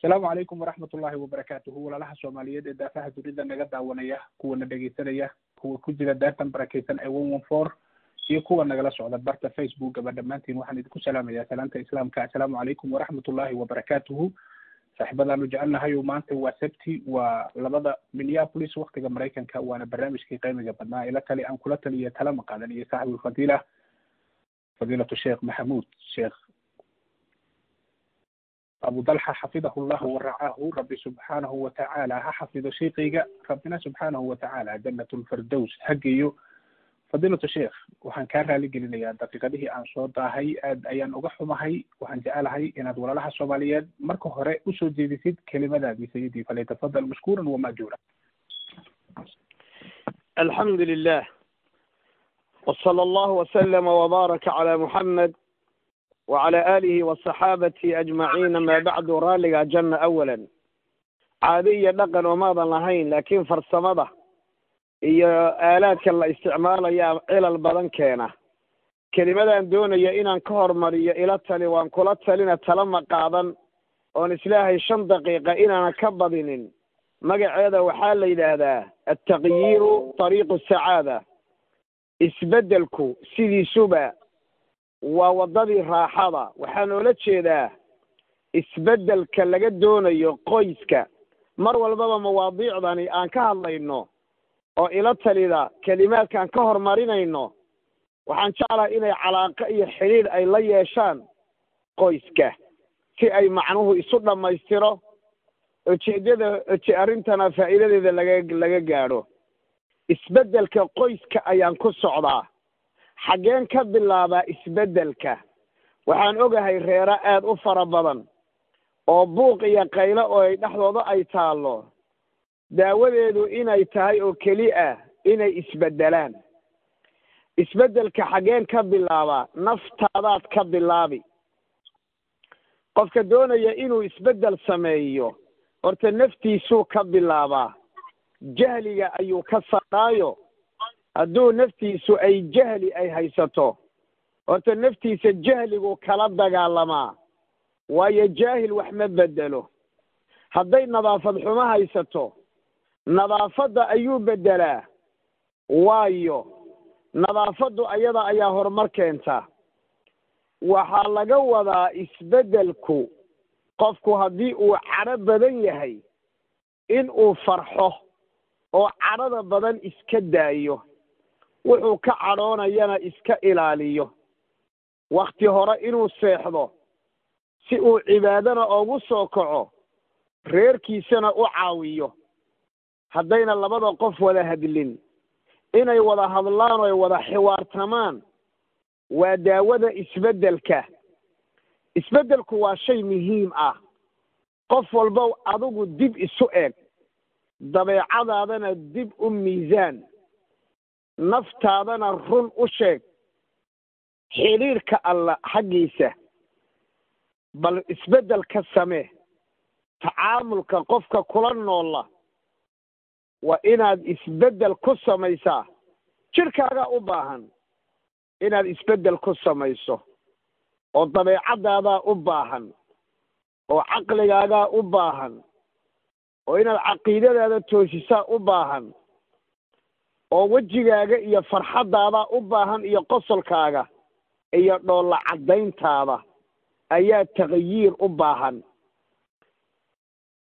asalaamu calaykum waraxmat ullahi wabarakaatuhu walaalaha soomaaliyeed ee daafaha dunida naga daawanaya kuwana dhegeysanaya kuwa ku jira daartan barakeysan ee one one four iyo kuwa nagala socda barta facebook aba dhammaantiin waxaan idinku salaamayaa salaanta islaamka. Assalaamu calaykum waraxmat ullahi wabarakaatuhu saaxiibadaanu jecelnahay oo maanta waa sabti waa labada minneapolis waktiga maraykanka waana barnaamijkii qiimiga badnaa. Ila tali aan kula taliyo tala maqaadan iyo saaxibu fadiila. Fadiilatu sheekh maxamuud sheekh abu dalxa xafidahu llahu waracaahu rabbi subxaanahu watacaala ha xafido sheikayga rabbina subxaanahu watacaala janat lfirdows hageeyo fadiilatu sheekh waxaan kaa raali gelinayaa daqiiqadihii aan soo daahay aad ayaan uga xumahay waxaan jecelahay inaad walaalaha soomaaliyeed marka hore u soo jeedisid kelimadaadii sayidii falyatafadal mashkuuran wamajuura alxamdu lilah wsala allahu waslama wbaaraka cala muxamed wacala aalihi wasaxaabati ajmaciin amaa bacdu raalliga janna awalan caado iyo dhaqan oomaadan lahayn laakiin farsamada iyo aalaadka la isticmaalayaa cilal badan keena kelimadaan doonaya inaan ka hormariyo ila tali waan kula talina tala ma qaadan oon islaahay shan daqiiqa inaanan ka badinin magaceeda waxaa la yidhaahdaa altaqyiiru tariiqu sacaada isbeddelku sidiisuba waa waddadii raaxada. Waxaa noola jeedaa isbeddelka laga doonayo qoyska. Mar walbaba mawaadiicdani aan ka hadlayno oo ila talida kelimaadkaan ka hormarinayno waxaan jeclahay inay calaaqo iyo xidhiidh ay la yeeshaan qoyska si ay macnuhu isu dhammaystiro ujeeddada arrintana faa'iidadeeda laga laga gaadho. Isbeddelka qoyska ayaan ku socdaa xaggeen ka bilaabaa isbeddelka. Waxaan ogahay reero aad u fara badan oo buuq iyo qaylo oo ay dhexdooda ay taallo. Daawadeedu inay tahay oo keli ah inay isbeddelaan. Isbeddelka xaggeen ka bilaabaa naftaadaad ka bilaabi. Qofka doonaya inuu isbeddel sameeyo horta naftiisuu ka bilaabaa. Jahliga ayuu ka saraayo hadduu naftiisu ay jahli ay haysato horta naftiisa jahligu kala dagaalamaa waayo jaahil wax ma beddelo. Hadday nadaafad xumo haysato nadaafadda ayuu beddelaa. Waayo nadaafaddu ayada ayaa horumar keentaa waxaa laga wadaa isbeddelku qofku haddii uu cadho badan yahay in uu farxo oo cadhada badan iska daayo wuxuu ka cadhoonayana iska ilaaliyo. Wakhti hore inuu seexdo si uu cibaadana oogu soo kaco reerkiisana u caawiyo. Haddayna labada qof wada hadlin inay wada hadlaan oo ay wada xiwaartamaan waa daawada isbeddelka. Isbeddelku waa shay muhiim ah. Qof walbow adigu dib isu eg dabeecadaadana dib u miisaan naftaadana run u sheeg xidhiidhka alla xaggiisa bal isbeddel ka samee tacaamulka qofka kula noolla waa inaad isbeddel ku samaysaa. Jidhkaagaa u baahan inaad isbeddel ku samayso oo dabeecadaadaa u baahan oo caqligaagaa u baahan oo inaad caqiidadaada toosisaa u baahan oo wejigaaga iyo farxaddaadaa u baahan iyo qosolkaaga iyo dhoolla caddayntaada ayaa taqyiir u baahan.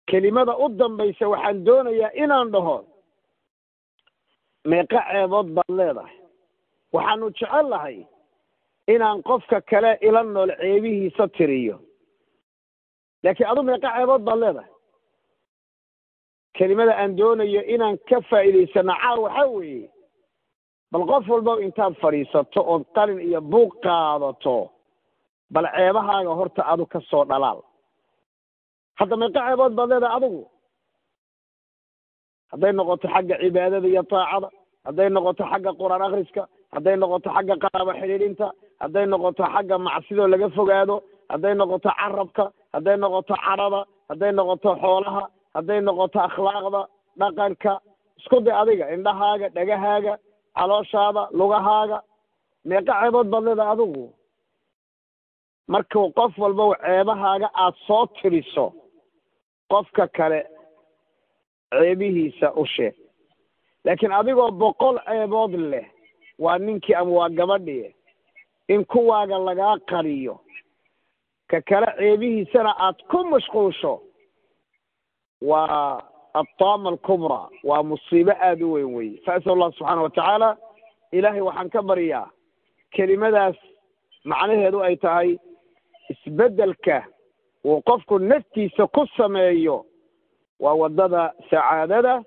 Kelimada u dambaysa waxaan doonayaa inaan dhaho meeqa ceebood baad leedahay. Waxaanu jecel lahay inaan qofka kale ila nool ceebihiisa tiriyo. Laakiin adu meeqa ceebood baad leedahay kelimada aan doonayo inaan ka faa'iidaysano caar waxaa weeye. Bal qof walba intaad fadhiisato ood qalin iyo buuq qaadato bal ceebahaaga horta adu ka soo dhalaal. Hadda meeqa ceebood baad leedahay adigu hadday noqoto xagga cibaadada iyo taacada hadday noqoto xagga qur'aan akhriska hadday noqoto xagga qaraabo xidhiidhinta hadday noqoto xagga macsidoo laga fogaado hadday noqoto carabka hadday noqoto cadhada hadday noqoto xoolaha hadday noqoto akhlaaqda dhaqanka isku day adiga indhahaaga dhegahaaga calooshaada lugahaaga meeqa ceebood baad leedahay adigu markuu qof walba ceebahaaga aad soo tiriso qofka kale ceebihiisa u sheeg. Laakiin adigoo boqol ceebood leh waa ninkii ama waa gabadhii in kuwaaga lagaa qariyo. Ka kale ceebihiisana aad ku mashquulsho waa altaama alkubraa waa musiibo aada u weyn weye faasal allah subxaana watacaala ilaahay waxaan ka baryaa kelimadaas macnaheedu ay tahay isbeddelka uu qofku naftiisa ku sameeyo waa waddada sacaadada.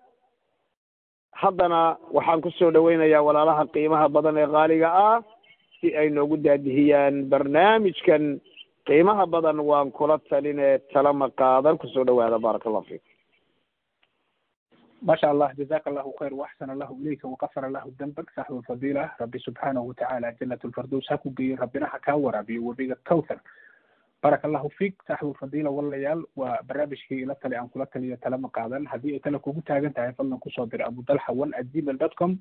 Haddana waxaan ku soo dhoweynayaa walaalaha qiimaha badan ee qaaliga ah si ay noogu daadihiyaan barnaamijkan qiimaha badan waan kula talinee tala ma qaadan ku soo dhawaada baaraka allahu fiikum masha allah jazaka allahu khayr waxsana allahu ilayka wakafara allahu dambak saxwa fadila. Rabbi subxaanahu watacaala janat lfardows ha ku geeyo rabbina ha kaa waraabiyo webiga cowthar baraka allahu fiik saxwa fadila walayaal waa barnaamijkii ila tali aan kula taliyo tala ma qaadan haddii ay tala kugu taagan tahay fadlan ku soo dir abudalxawan at gmail dot com.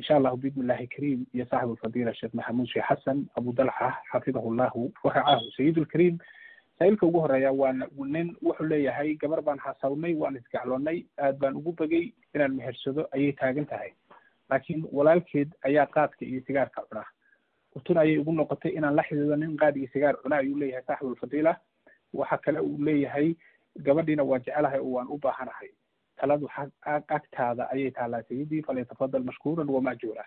ان شاء الله باذن الله كريم يا صاحب الفضيله الشيخ محمود شيخ حسن ابو دلحه حفظه الله ورعاه سيد الكريم saa'ilka ugu horeeya waa nin wuxuu leeyahay gabar baan xasawnay waan isgacloonnay aad baan ugu begay inaan mehersado ayay taagan tahay laakiin walaalkeed ayaa qaadka iyo sigaarka cunaa utun ayay ugu noqotay inaan la xidhiido nin qaad iyo sigaar cuna ayuu leeyahay saaxibulfadiila waxa kale uu leeyahay gabadhiina waan jecelahay oo waan u baahanahay taladu agtaada ayay taalaa sayidii falyatafadal mashkuuran wamajuura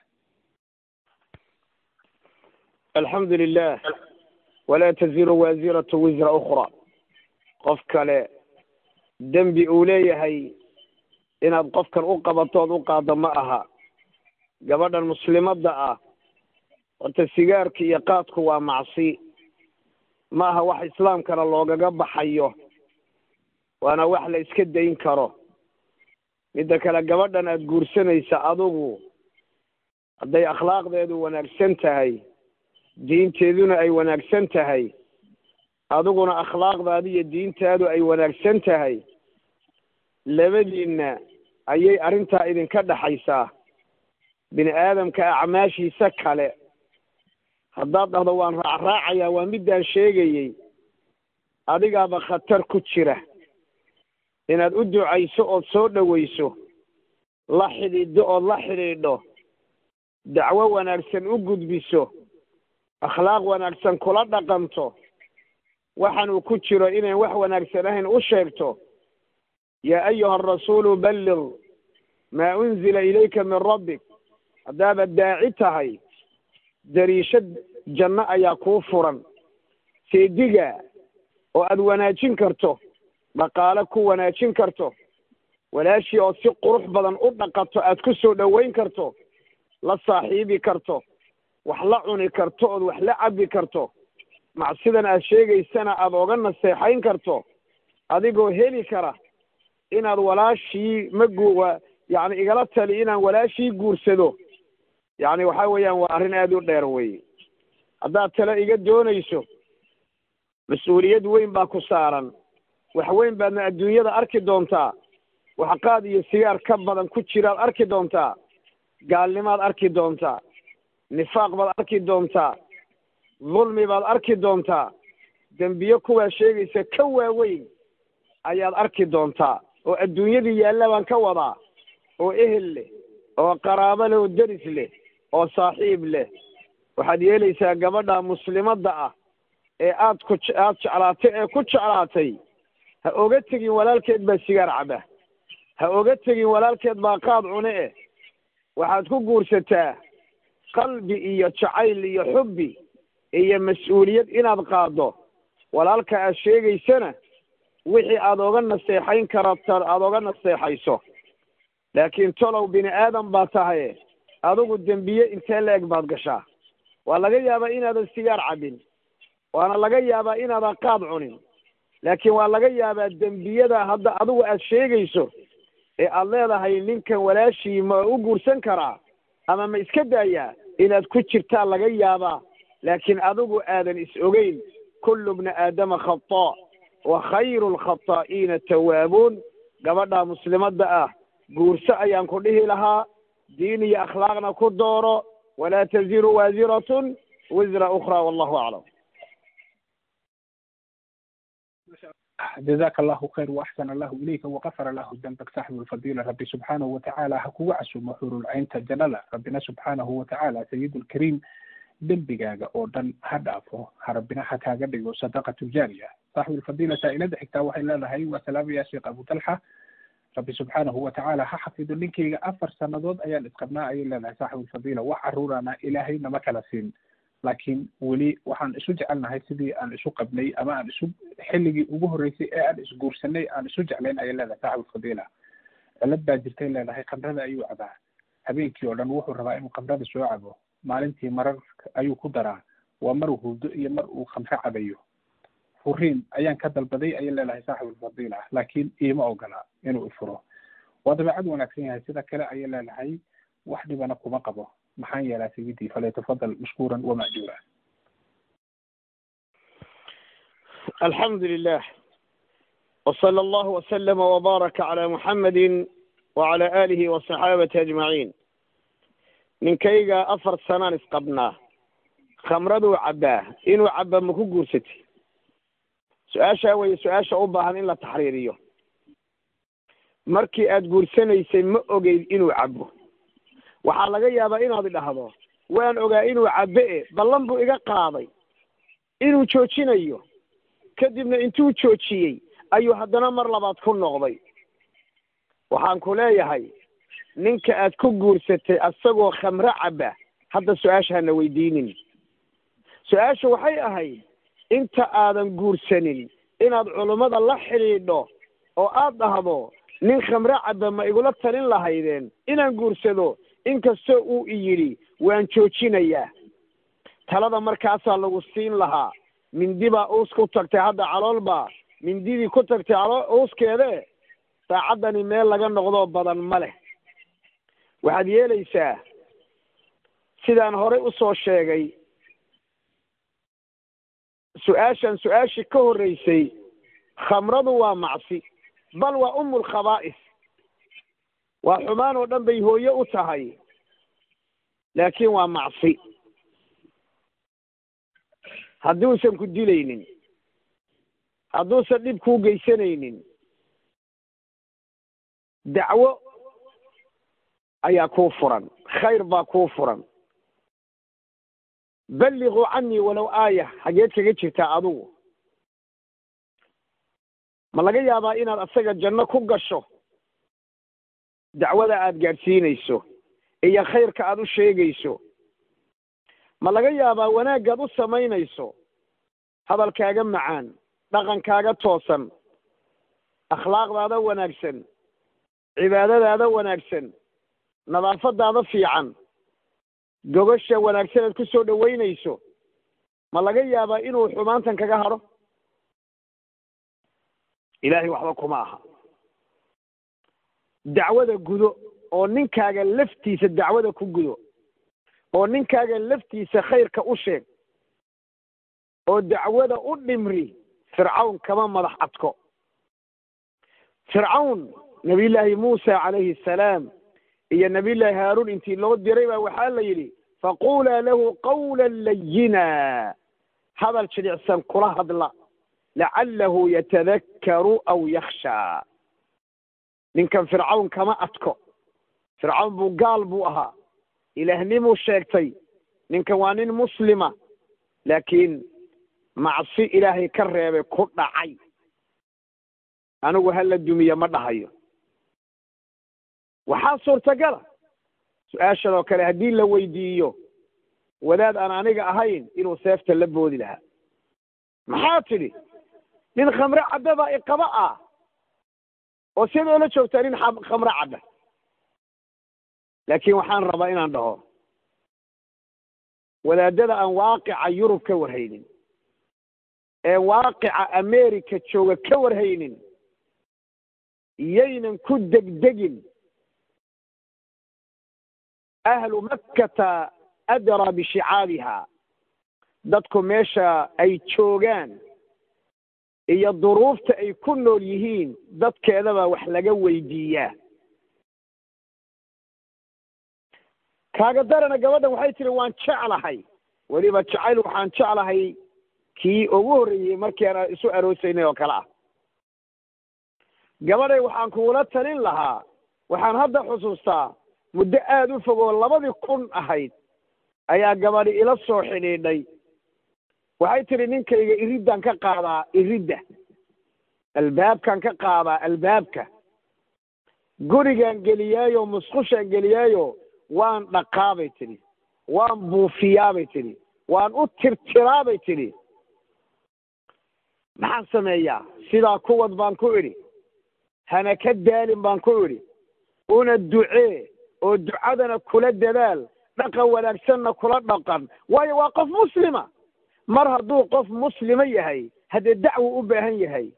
alxamdu lilah walaa taziru waasiratu wisra ukhra. Qof kale dembi uu leeyahay inaad qofkan u qabatood u qaaddo ma aha. Gabadhan muslimadda ah horta sigaarka iyo qaadku waa macsi. Ma aha wax islaamkana loogaga baxayo waana wax la iska dayn karo midda kale gabadhan aada guursanaysa adigu hadday akhlaaqdeedu wanaagsan tahay diinteeduna ay wanaagsan tahay adiguna akhlaaqdaadu iyo diintaadu ay wanaagsan tahay labadiinna ayay arrintaa idinka dhaxaysaa. Bini aadamka acmaashiisa kale haddaad dhahdo waan raacraacayaa waa middaan sheegayey adigaaba khatar ku jira inaad u ducayso ood soo dhowayso la xidhiiddo ood la xidhiidho dacwo wanaagsan u gudbiso akhlaaq wanaagsan kula dhaqanto waxaan uu ku jiro inayn wax wanaagsan ahayn u sheegto yaa ayuha arasuulu balliq maa unzila ilayka min rabbik. Haddaaba daaci tahay dariishad janno ayaa kuu furan. Seediga oo aad wanaajin karto dhaqaale ku wanaajin karto walaashii ood si qurux badan u dhaqato aad ku soo dhoweyn karto la saaxiibi karto wax la cuni karto ood wax la cabbi karto. Macsidan aad sheegaysana aada oga naseexayn karto adigoo heli kara inaad walaashii ma gu yacni igala tali inaan walaashii guursado. Yacni waxa weeyaan waa arrin aada u dheer weye haddaad tale iga doonayso mas'uuliyad weyn baa ku saaran wax weyn baadna adduunyada arki doontaa wax qaad iyo sigaar ka badan ku jiraad arki doontaa gaalnimaad arki doontaa nifaaq baad arki doontaa dulmi baad arki doontaa dembiye kuwaa sheegaysa ka waaweyn ayaad arki doontaa oo adduunyadii yaalla baan ka wadaa oo ehel leh. Oo qaraabo leh oo deris leh. Oo saaxiib leh. Waxaad yeelaysaa gabadha muslimadda ah ee aad ku aad jeclaatay ee ku jeclaatay ha oga tegin walaalkeed baa sigaar caba ha oga tegin walaalkeed baa qaad cune eh. Waxaad ku guursataa qalbi iyo jacayl iyo xubbi iyo mas'uuliyad inaad qaaddo. Walaalka aad sheegaysana wixii aad oga naseexayn karato aada oga naseexayso. Laakiin tolow bini aadam baa tahaye adigu dembiye intee la eg baad gashaa? Waa laga yaabaa inaadan sigaar cabin waana laga yaabaa inaadan qaad cunin laakiin waa laga yaabaa dembiyada hadda adigu aad sheegayso ee aad leedahay ninkan walaashii ma u guursan karaa ama ma iska daayaa inaad ku jirtaa laga yaabaa. Laakiin adigu aadan is ogeyn kullu bna aadama khataa wa khayru lkhataa'iina tawaabuun. Gabadha muslimadda ah guurso ayaan ku dhihi lahaa diin iyo akhlaaqna ku dooro walaa taziru waasiratun wisra ukhra wallahu aclam jazaaka allahu khayr waaxsan allahu ilayka waqafar allahu dambak saaxibu lfadiila rabbi subxaanahu watacaala ha kugu casumo xurulcaynta jannada rabbina subxaanahu watacaala sayid lkariim dembigaaga oo dhan ha dhaafo ha rabbina ha kaaga dhigo sadaqatu jaariya saaxibu lfadiila saa-ilada xigtaa waxay leedahay waa salaamaya sheekh abu talxa rabbi subxaanahu watacaala ha xafido ninkayga afar sanadood ayaan isqabnaa ayay leedahay saaxibu lfadiila wax caruuraana ilaahay nama kala siin laakiin weli waxaan isu jecelnahay sidii aan isu qabnay ama aan isu xilligii ugu horreysay ee aan isguursanay aan isu jeclayn ayay leedahay saaxibu lfadiila cilad baa jirtay leedahay khamrada ayuu cabaa. Habeenkii oo dhan wuxuu rabaa inuu khamrada soo cabo. Maalintii marar ayuu ku daraa. Waa maruu hurdo iyo mar uu khamro cabayo. Furiin ayaan ka dalbaday ayay leedahay saaxibulfadiila laakiin iima ogola inuu ifuro waa dabeecad wanaagsan yahay sida kale ayay leedahay wax dhibana kuma qabo maxaan yeelaa sayidii falyatafadal mashkuuran wama'juura alxamdu lilah wsala allahu waslama wbaaraka cala muxamadi wacala aalihi wasaxaabati ajmaciin ninkayga afar sanaan isqabnaa khamraduu cabbaa inuu cabba ma ku guursatay su'aashaa weye su'aasha u baahan in la taxriiriyo markii aad guursanaysay ma ogeyd inuu cabbo waxaa laga yaabaa inaad idhahdo waan ogaa inuu cabbe e ballan buu iga qaaday inuu joojinayo kadibna intuu joojiyey ayuu haddana mar labaad ku noqday. Waxaan ku leeyahay ninka aad ku guursatay asagoo khamro cabba hadda su'aasha hana weydiinin. Su'aasha waxay ahayd inta aadan guursanin inaad culummada la xidhiidho oo aad dhahdo nin khamro cabba ma igula talin lahaydeen inaan guursado inkastoo uu i yidhi waan joojinayaa talada markaasaa lagu siin lahaa mindi baa uus ku tagtay hadda calool baa mindidii ku tagtay calool uuskeede saacaddani meel laga noqdoo badan ma leh. Waxaad yeelaysaa sidaan horey u soo sheegay su'aashan su'aashii ka horreysay khamradu waa macsi bal waa umul khabaa'is waa xumaan oo dhan bay hooye u tahay laakiin waa macsi. Hadduusan ku dilaynin hadduusan dhib kuu geysanaynin dacwo ayaa kuu furan khayr baa kuu furan. Balliquu canii walow aaya xageed kaga jirtaa adigu ma laga yaabaa inaad asaga janno ku gasho dacwada aad gaadhsiinayso iyo khayrka aad u sheegayso ma laga yaabaa wanaaggaad u samaynayso hadalkaaga macaan dhaqankaaga toosan akhlaaqdaada wanaagsan cibaadadaada wanaagsan nadaafadaada fiican gogosha wanaagsan aad ku soo dhowaynayso ma laga yaabaa inuu xumaantan kaga hadho ilaahay waxba kuma aha dacwada gudo oo ninkaaga laftiisa dacwada ku gudo oo ninkaaga laftiisa khayrka u sheeg oo dacwada u dhimri fircawn kama madax adko. Fircawn nabiyullaahi muusa calayhi asalaam iyo nabiyullaahi haaruun intii loo diray baa waxaa la yidhi faqulaa lahu qawlan layina hadal jidhicsan kula hadla lacallahu yatadakkaru aw yakhshaa ninkan fircawn kama adko. Fircawn buu gaal buu ahaa. Ilaahnimuu sheegtay. Ninkan waa nin muslima. Laakiin macsi ilaahay ka reebay ku dhacay. Anigu hala dumiye ma dhahayo. Waxaa suurtagala. Su'aashan kale haddii la weydiiyo wadaad aan aniga ahayn inuu seefta la boodi lahaa. Maxaa tidhi? Nin khamre baa iqaba ah oo sidoo la joogtaa nin khamre cabbe laakiin waxaan rabaa inaan dhaho wadaadada aan waaqica yurub ka warhaynin ee waaqica america jooga ka warhaynin yaynan ku degdegin. Ahlu makkata adraa bishicaabiha dadku meesha ay joogaan iyo duruufta ay ku nool yihiin dadkeedaba wax laga weydiiyaa. Kaaga darana gabadhan waxay tihi waan jeclahay. Weliba jacayl waxaan jeclahay kii ugu horreeyey markii aan isu aroosaynay oo kale ah. Gabadhay waxaan kugula talin lahaa waxaan hadda xusuustaa muddo aada u fog oo labadii kun ahayd ayaa gabadhi ila soo xidhiidhay waxay tidhi ninkayga iriddan ka qaadaa iridda. Albaabkan ka qaadaa albaabka. Gurigaan geliyaayo musqushaan geliyaayo waan dhaqaabay tidhi. Waan buufiyaabay tidhi. Waan u tirtiraabay tidhi. Maxaan sameeyaa? Sidaa kuwad baan ku idhi. Hana ka daalin baan ku idhi. Una ducee oo ducadana kula dadaal. Dhaqan wanaagsanna kula dhaqan. Waayo waa qof muslima mar hadduu qof muslima yahay haddee dacwu u baahan yahay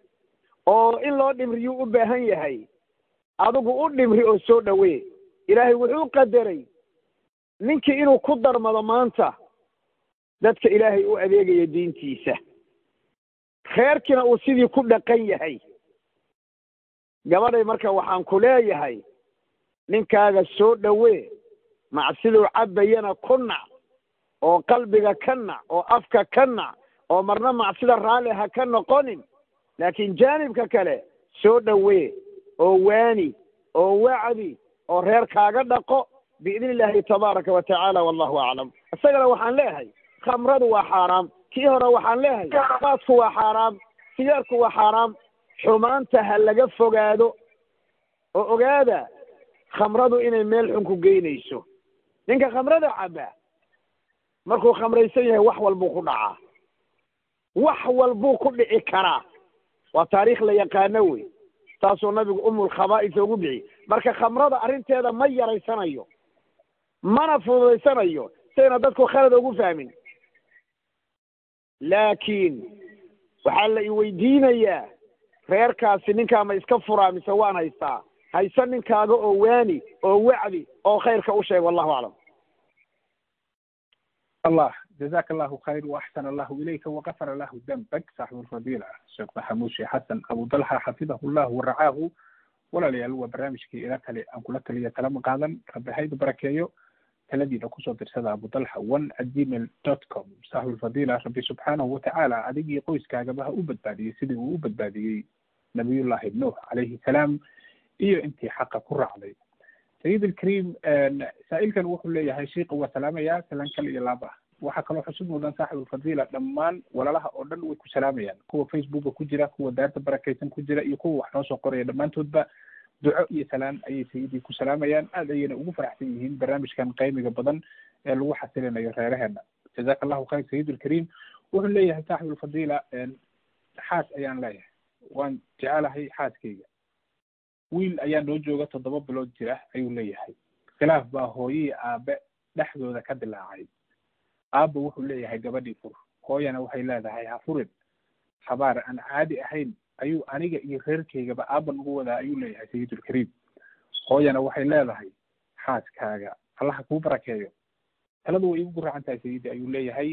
oo in loo dhimriyuu u baahan yahay adigu u dhimri oo soo dhowee. Ilaahay wuxuu qadaray ninkii inuu ku darmado maanta dadka ilaahay u adeegaya diintiisa. Kheerkiina uu sidii ku dhaqan yahay. Gabadhay marka waxaan ku leeyahay ninkaaga soo dhowee macsiduu cabbayana ku nac oo qalbiga ka nac oo afka ka nac oo marna macsida raalli ha ka noqonin. Laakiin jaanibka kale soo dhowee oo waani oo wacdi oo reer kaaga dhaqo biidni illaahi tabaaraka wa tacaala wallahu aclam. Isagana waxaan leeyahay khamradu waa xaaraam kii hore waxaan leeyahay qaadku waa xaaraam sigaarku waa xaaraam. Xumaanta ha laga fogaado oo ogaada khamradu inay meel xun ku geynayso. Ninka khamrada cabaa markuu khamraysan yahay wax walbuu ku dhacaa wax walbuu ku dhici karaa waa taariikh la yaqaano wey. Taasuu nabigu umulkhabaa'isa ugu bixi marka khamrada arrinteeda ma yaraysanayo mana fududaysanayo sayna dadku khalad ugu fahmin. Laakiin waxaa la iweydiinayaa reerkaasi ninkaa ma iska furaa mise waan haystaa. Hayse ninkaaga oo waani oo wacdi oo khayrka u sheeg wallahu aclam allah jazaak allahu khayr waaxsan allahu ilayka wagafar lahu dambak saaxibu rabiica sheekh maxamuushe xasan abu dalxa xafidahu llahu waracaahu walaalayaal waa barnaamijkii ila kale aan kula taliya tala ma qaadan. Rabbi haydu barakeeyo taladiina ku soo dirsada abu dalxa one at gmail dot com. Saaxibulfadiila rabbi subxaanahu watacaala adigii qoyskaagaba ha u badbaadiyey sidii uu u badbaadiyey nabiyullahi nuux calayhi salaam iyo intii xaqa ku raacday sayid alkarim saa'ilkan wuxuu leeyahay shiika waa salaamayaa salaan kale iyo laab ah waxaa kaloo xusub mudan saaxibulfadila dhammaan walalaha oo dhan way ku salaamayaan. Kuwa facebooka ku jira kuwa daarta barakaysan ku jira iyo kuwa wax noo soo qoraya. Dhammaantoodba duco iyo salaan ayay sayidii ku salaamayaan. Aad ayayna ugu faraxsan yihiin barnaamijkan qaymiga badan ee lagu xasilinayo reeraheena jazaka allahu khayr sayid alkarim. Wuxuu leeyahay saaxibulfadila xaas ayaan leeyahay. Waan jecelahay xaaskayga wiil ayaa noo jooga toddoba bilood jira ayuu leeyahay. Khilaaf baa hooyihii aabe dhexdooda ka dilaacay. Aabba wuxuu leeyahay gabadhii fur. Hooyana waxay leedahay ha furin. Habaar aan caadi ahayn ayuu aniga iyo reerkaygaba aabba nagu wadaa ayuu leeyahay sayidulkariim hooyana waxay leedahay xaaskaaga allaha kuu barakeeyo. Taladu way igu guraacan tahay sayidi ayuu leeyahay.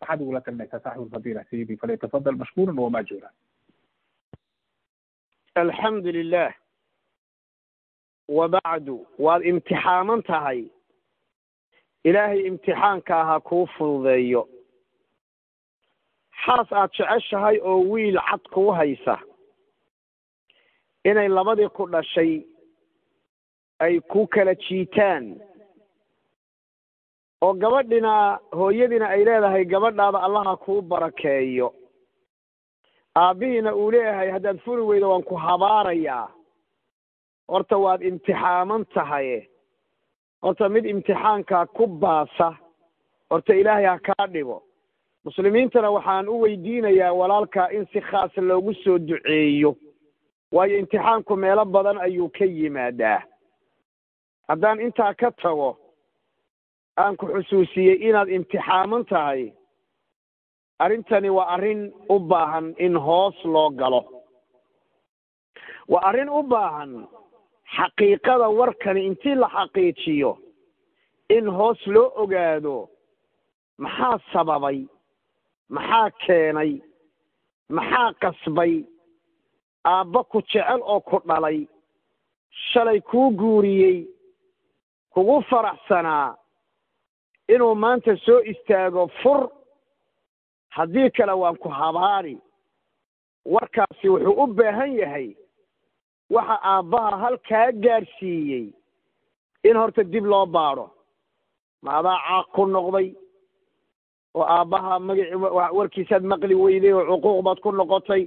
Maxaad igula talinaysaa saaxibulfadila sayidi falyatafadal mashkuuran wamaajura alxamdu lilah wabacdu waad imtixaaman tahay. Ilaahay imtixaankaa ha kuu fududeeyo. Xaas aad jeceshahay oo wiil cad kuu haysa. Inay labadii ku dhashay ay ku kala jiitaan. Oo gabadhina hooyadiina ay leedahay gabadhaada allaha kuu barakeeyo. Aabbihiina uu leeyahay haddaad furi weydo waan ku habaarayaa horta waad imtixaaman tahaye horta mid imtixaankaa ku baasa horta ilaahay ha kaa dhigo muslimiintana waxaan u weydiinayaa walaalkaa in si khaasa loogu soo duceeyo. Waayo imtixaanku meelo badan ayuu ka yimaadaa. Haddaan intaa ka tago aan ku xusuusiyey inaad imtixaaman tahay arrintani waa arrin u baahan in hoos loo galo. Waa arrin u baahan xaqiiqada warkani intii la xaqiijiyo in hoos loo ogaado maxaa sababay maxaa keenay maxaa qasbay aabba ku jecel oo ku dhalay shalay kuu guuriyey kugu faraxsanaa inuu maanta soo istaago fur haddii kale waan ku habaari. Warkaasi wuxuu u baahan yahay waxa aabbaha halkaa gaadhsiiyey in horta dib loo baadho. Ma adaa caaq ku noqday oo aabbaha magaci warkiisaad maqli weyday oo cuquuq baad ku noqotay.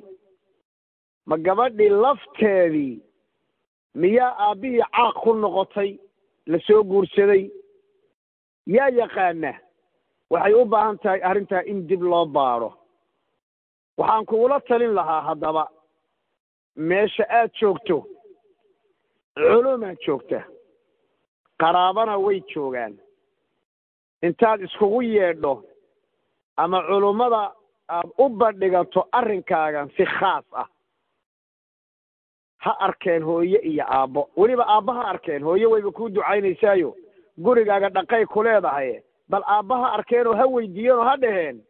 Ma gabadhii lafteedii miyaa aabbihii caaq ku noqotay la soo guursaday? Yaa yaqaana waxay u baahan tahay arrintaa in dib loo baadho. Waxaan kugula talin lahaa haddaba meesha aad joogto culumaad joogta qaraabana way joogaan. Intaad iskugu yeedho ama culummada aad u bandhigato arrinkaagan si khaas ah. Ha arkeen hooye iyo aabbo. Weliba aabba ha arkeen hooye wayba kuu ducaynaysaayo gurigaaga dhaqay ku leedahay bal aabba ha arkeen oo ha weydiiyeen oo ha dhaheen.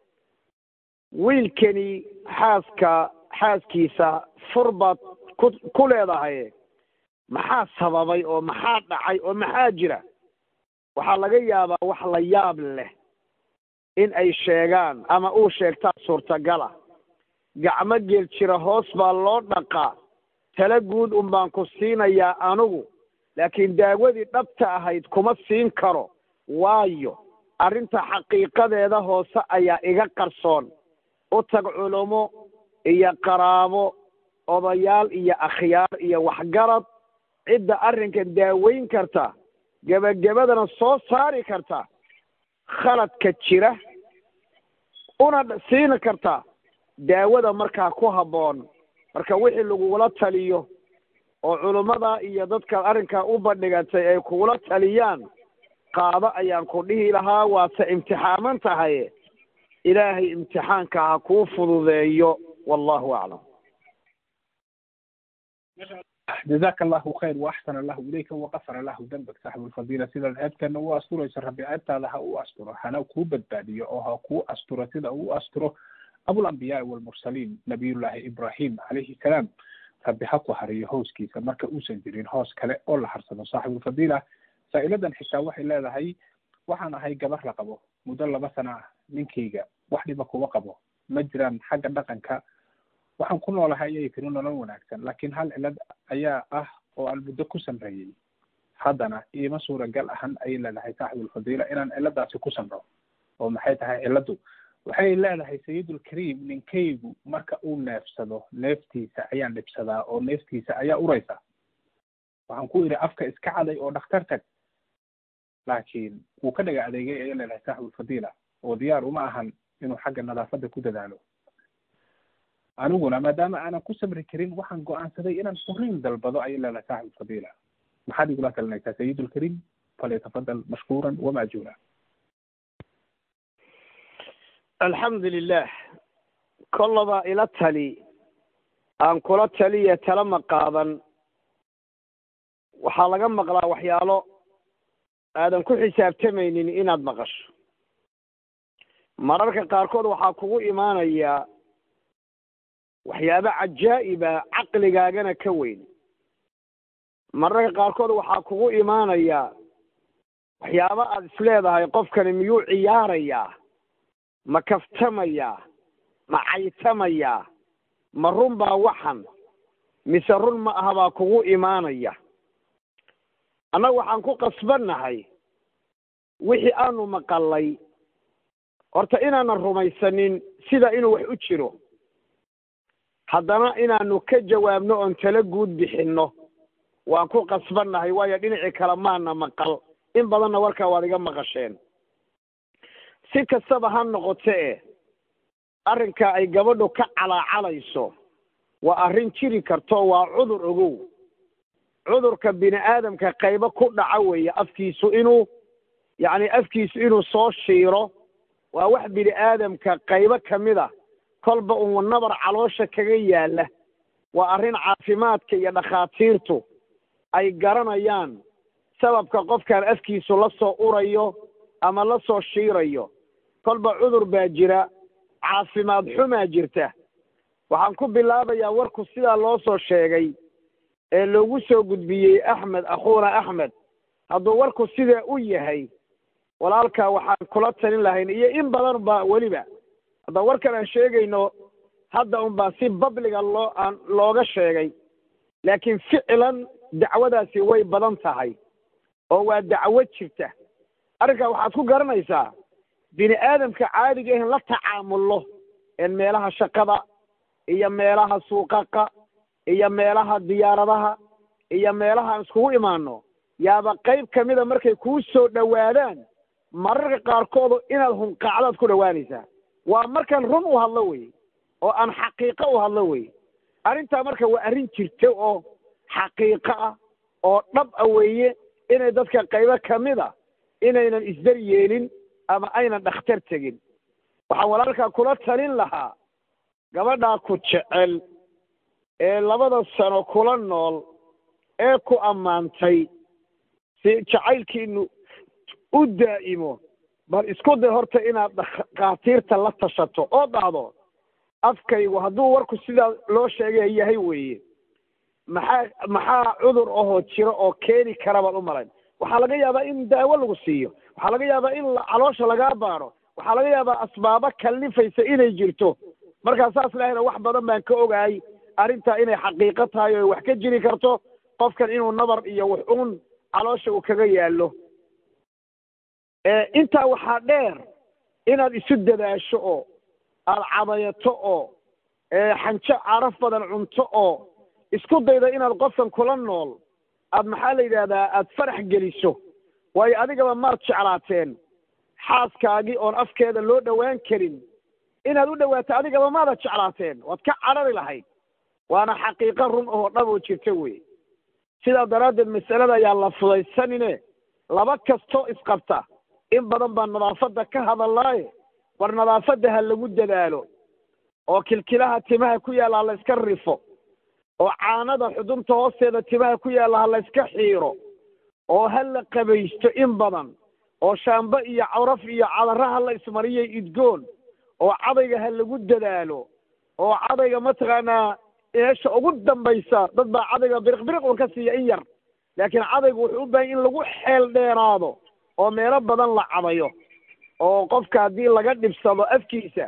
Wiilkani xaaska xaaskiisa fur baad ku ku leedahay. Maxaa sababay oo maxaa dhacay oo maxaa jira? Waxaa laga yaabaa wax la yaab leh in ay sheegaan ama uu sheegtaa suurtagala. Gacmo geel jira hoos baa loo dhaqaa tala guud un baan ku siinayaa anigu laakiin daawadii dhabta ahayd kuma siin karo. Waayo arrinta xaqiiqadeeda hoose ayaa iga qarsoon. U tag culumo iyo qaraabo odayaal iyo akhyaar iyo waxgarad cidda arrinkan daaweyn karta gebagabadana soo saari karta khaladka jira una siini karta daawada markaa ku habboon. Marka wixii lagugula taliyo oo culummada iyo dadka arrinkaa u bandhigatay ay kugula taliyaan qaado ayaan ku dhihi lahaa waase imtixaaman tahay. Ilaahay imtixaanka ha kuu fududeeyo wallahu aclam جزاك الله خير واحسن الله اليك وغفر له ذنبك صاحب الفضيله sida ceebtana u asturayso rabbi ceebtaada ha u asturo hana kuu badbaadiyo oo ha kuu asturo sida uu asturo abulambiyaai walmursaliin nabiyullaahi ibrahim calayhi salaam rabbi ha ku hariyo hooskiisa marka uusan jirin hoos kale oo la harsado saaxibulfadiila saa'iladan xitaa waxay leedahay waxaan ahay gabar la qabo muddo laba sana ah ninkayga wax dhiba kuma qabo ma jiraan xagga dhaqanka waxaan ku noolahay ayay tiri nolol wanaagsan laakiin hal cilad ayaa ah oo aan muddo ku samreeyey haddana iima suuragal ahan ayay leedahay saaxibulfadiila inaan ciladaasi ku samro oo maxay tahay ciladu waxay leedahay sayidulkariim ninkaygu marka uu neefsado neeftiisa ayaan dhibsadaa oo neeftiisa ayaa uraysa. Waxaan ku idhi afka iska caday oo dhakhtar tag. Laakiin wuu ka dhaga adeegay ayay leedahay saaxibulfadiila oo diyaar uma ahan inuu xagga nadaafadda ku dadaalo aniguna maadaama aanan ku sabri karin waxaan go'aansaday inaan furiin dalbado ayay leedahay saaxibulfadiila maxaad igula talinaysaa sayidulkariim falyatafadal mashkuuran wamaajuura alxamdu lilah kollaba ila tali. Aan kula taliya tala ma qaadan. Waxaa laga maqlaa waxyaalo aadan ku xisaabtamaynin inaad maqasho. Mararka qaarkood waxaa kugu imaanayaa waxyaabo cajaa'iba caqligaagana ka weyn mararka qaarkood waxaa kugu imaanayaa waxyaabo aad isleedahay qofkani miyuu ciyaarayaa? Ma kaftamayaa? Ma caytamayaa? Ma run baa waxan? Mise run ma aha baa kugu imaanaya. Annaga waxaan ku qasbannahay wixii aanu maqallay horta inaanan rumaysanin sida inuu wax u jiro haddana inaanu ka jawaabno oon tala guud bixinno waan ku qasbannahay waayo dhinacii kale maana maqal. In badanna warkaa waad iga maqasheen. Si kastaba ha noqote e arrinka ay gabadhu ka calaacalayso waa arrin jiri karto waa cudur ogow. Cudurka bini aadamka qaybo ku dhaca weeye afkiisu inuu yacni afkiisu inuu soo shiiro waa wax bini aadamka qaybo ka mid a kolba uu nabar caloosha kaga yaalla. Waa arrin caafimaadka iyo dhakhaatiirtu ay garanayaan sababka qofkan afkiisu la soo urayo ama la soo shiirayo. Kolba cudur baa jira caafimaad xumaa jirta. Waxaan ku bilaabayaa warku sidaa loo soo sheegay ee loogu soo gudbiyey axmed akhuuna axmed. Hadduu warku sidaa u yahay walaalkaa waxaan kula talin lahayn iyo in badan ba weliba hadda warkan aan sheegayno hadda unbaa si babliga loo aan looga sheegay. Laakiin ficlan dacwadaasi way badan tahay oo waa dacwo jirta. Arrinkaa waxaad ku garanaysaa bini aadamka caadiga in la tacaamullo in meelaha shaqada iyo meelaha suuqaqa iyo meelaha diyaaradaha iyo meelaha aan iskugu imaano yaaba qayb kamida markay kuu soo dhowaadaan mararka qaarkoodu inaad hunqaacdaad ku dhowaanaysaa waa markaan run u hadlo wey oo aan xaqiiqo u hadlo wey. Arrintaa marka waa arrin jirta oo xaqiiqo ah oo dhab a weeye inay dadka qaybo kamida inaynan isdar yeelin ama aynan dhakhtar tegin. Waxaan walaalkaa kula talin lahaa gabadhaa ku jecel ee labada sano kula nool ee ku ammaantay si jacaylkiinu u daa'imo bal isku day horta inaad dhakhaatiirta la tashato oo dhahdo afkaygu hadduu warku sidaa loo sheegay yahay weeye. Maxaa maxaa cudur ahoo jiro oo keeni kara baad u malayn. Waxaa laga yaabaa in daawo lagu siiyo. Waxaa laga yaabaa in caloosha lagaa baaro. Waxaa laga yaabaa asbaabo kallifaysa inay jirto. Markaa saas lahayna wax badan baan ka ogahay. Arrintaa inay xaqiiqo tahay oo wax ka jiri karto. Qofkan inuu nabar iyo wax uun caloosha uu kaga yaallo intaa waxaa dheer inaad isu dadaasho oo aada cadayato oo xanjo caraf badan cunto oo isku dayda inaad qofkan kula nool aad maxaa la yidhahdaa aada farax geliso. Waayo adigaba maad jeclaateen. Xaaskaagii oon afkeeda loo dhowaan karin inaad u dhowaato adigaba maada jeclaateen. Waad ka carari lahayd. Waana xaqiiqo run oo dhab oo jirta wey sidaa daraaddeed masalada ayaa la fudaysanine laba kastoo isqabta in badan baa nadaafadda ka hadallaaye war nadaafadda ha lagu dadaalo oo kilkilaha timaha ku yaalla ha la iska rifo oo caanada xudunta hoosteeda timaha ku yaalla ha la iska xiiro oo ha la qabaysto in badan oo shaambo iyo cawraf iyo cadara ha la ismariyo idgoon oo cadayga ha lagu dadaalo oo cadayga mataqaanaa meesha ugu dambaysa dad baa cadayga biriq biriq un ka siiya in yar laakiin cadaygu wuxuu u baahan in lagu xeel dheeraado oo meelo badan la cadayo oo qofka haddii laga dhibsado afkiisa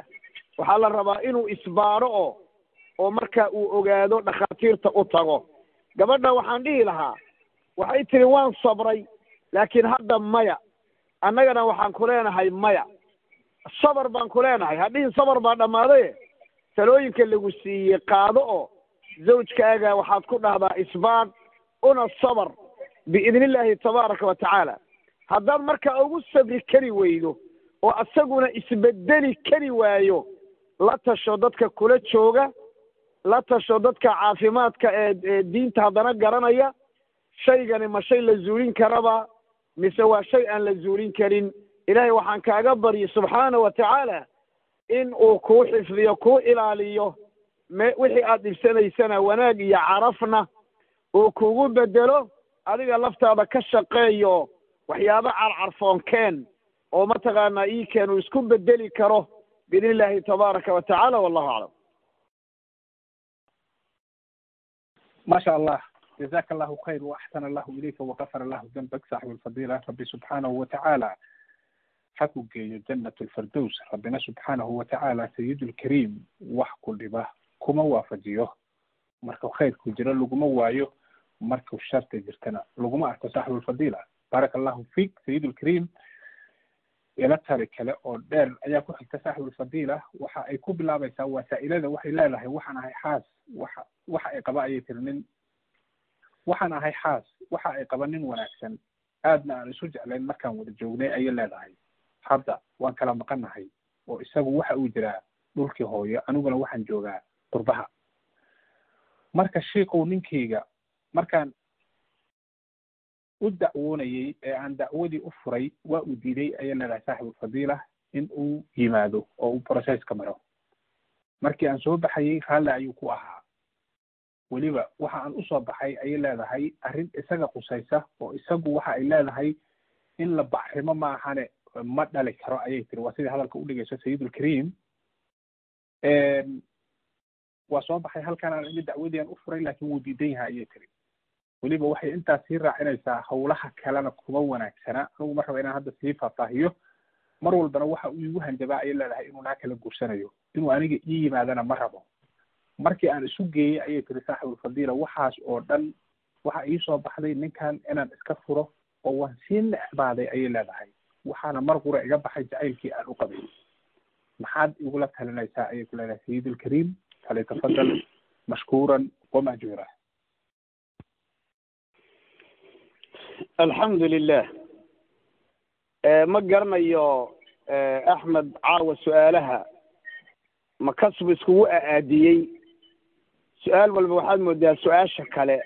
waxaa la rabaa inuu isbaaro oo oo marka uu ogaado dhakhaatiirta u tago. Gabadha waxaan dhihi lahaa waxay tiri waan sabray laakiin hadda maya. Annagana waxaan ku leenahay maya. Sabar baan ku leenahay. Hadhihin sabar baa dhammaadaye talooyinka lagu siiyey qaado oo zawjkaaga waxaad ku dhahdaa isbaad una sabar biidni illaahi tabaaraka wa tacaala haddaad markaa ugu sabri kari weydo oo asaguna isbedeli kari waayo la tasho dadka kula jooga la tasho dadka caafimaadka ee diinta haddana garanaya shaygani ma shay la zuulin karaba mise waa shay aan la zuulin karin. Ilaahay waxaan kaaga baryi subxaana wa tacaala in uu kuu xifdiyo kuu ilaaliyo me wixii aad dhibsanaysana wanaag iyo carafna uu kugu bedelo adiga laftaada ka shaqeeyo waxyaabo carcarfoonkeen oo mataqaanaa ii keen uu isku bedeli karo biidn illaahi tabaaraka wa tacaala wallahu aclam. Maasha allah jazaka allahu khayr waaxsana allahu ilayka wakafara allahu danbak saaxibu lfadiila rabbi subxaanahu watacaala ha ku geeyo janat lfirdows rabbina subxaanahu watacaala sayid lkariim wax ku dhiba kuma waafajiyo. Markuu khayrku jiro laguma waayo. Markuu sharta jirtana laguma arko saaxibu lfadiila baaraka allahu fik sayid lkariim ilatari kale oo dheer ayaa ku xigta saaxibulfadiila waxa ay ku bilaabeysaa wasaa-ilada waxay leedahay waxaan ahay xaas. Waxa waxa ay qaba ayay tiri nin waxaan ahay xaas. Waxa ay qaba nin wanaagsan. Aadna aan isu jeclayn markaan wada joognay ayay leedahay. Hadda waan kala maqanahay oo isagu waxa uu jiraa dhulkii hooyo aniguna waxaan joogaa qurbaha. Marka shiiqow ninkayga markaan u dacwoonayey ee aan dacwadii u furay waa uu diiday ayay leedahay saaxibulfadiila in uu yimaado oo uu processka maro. Markii aan soo baxayey raalli ayuu ku ahaa. Weliba waxa aan u soo baxay ayay leedahay arrin isaga qusaysa oo isagu waxa ay leedahay in la bacrimo ma ahane ma dhali karo ayay tiri. Waa sidai hadalka udhigayso sayidulkariim waa soo baxay halkan aan imi dacwadii aan u furay laakiin wuu diidan yahay ayay tiri weliba waxay intaas sii raacinaysaa hawlaha kalena kuma wanaagsana. Anigu ma raba inaan hadda sii faahfaahiyo mar walbana waxa uu igu hanjabaa ayay leedahay inuu naa kala guursanayo. Inuu aniga ii yimaadana ma rabo. Markii aan isu geeyey ayay tiri saaxibulfadiila waxaas oo dhan waxa iisoo baxday ninkan inaan iska furo oo waan sii necbaaday ayay leedahay. Waxaana mar qura iga baxay jacaylkii aan u qabay. Maxaad igula talinaysaa ayay ku leedahay. Sayid alkariim falyatafadal mashkuuran wamajura alxamdu lilah ma garanayo axmed caawa su'aalaha? Ma kasbu iskugu a-aadiyey su'aal walba waxaad moodaa su'aasha kale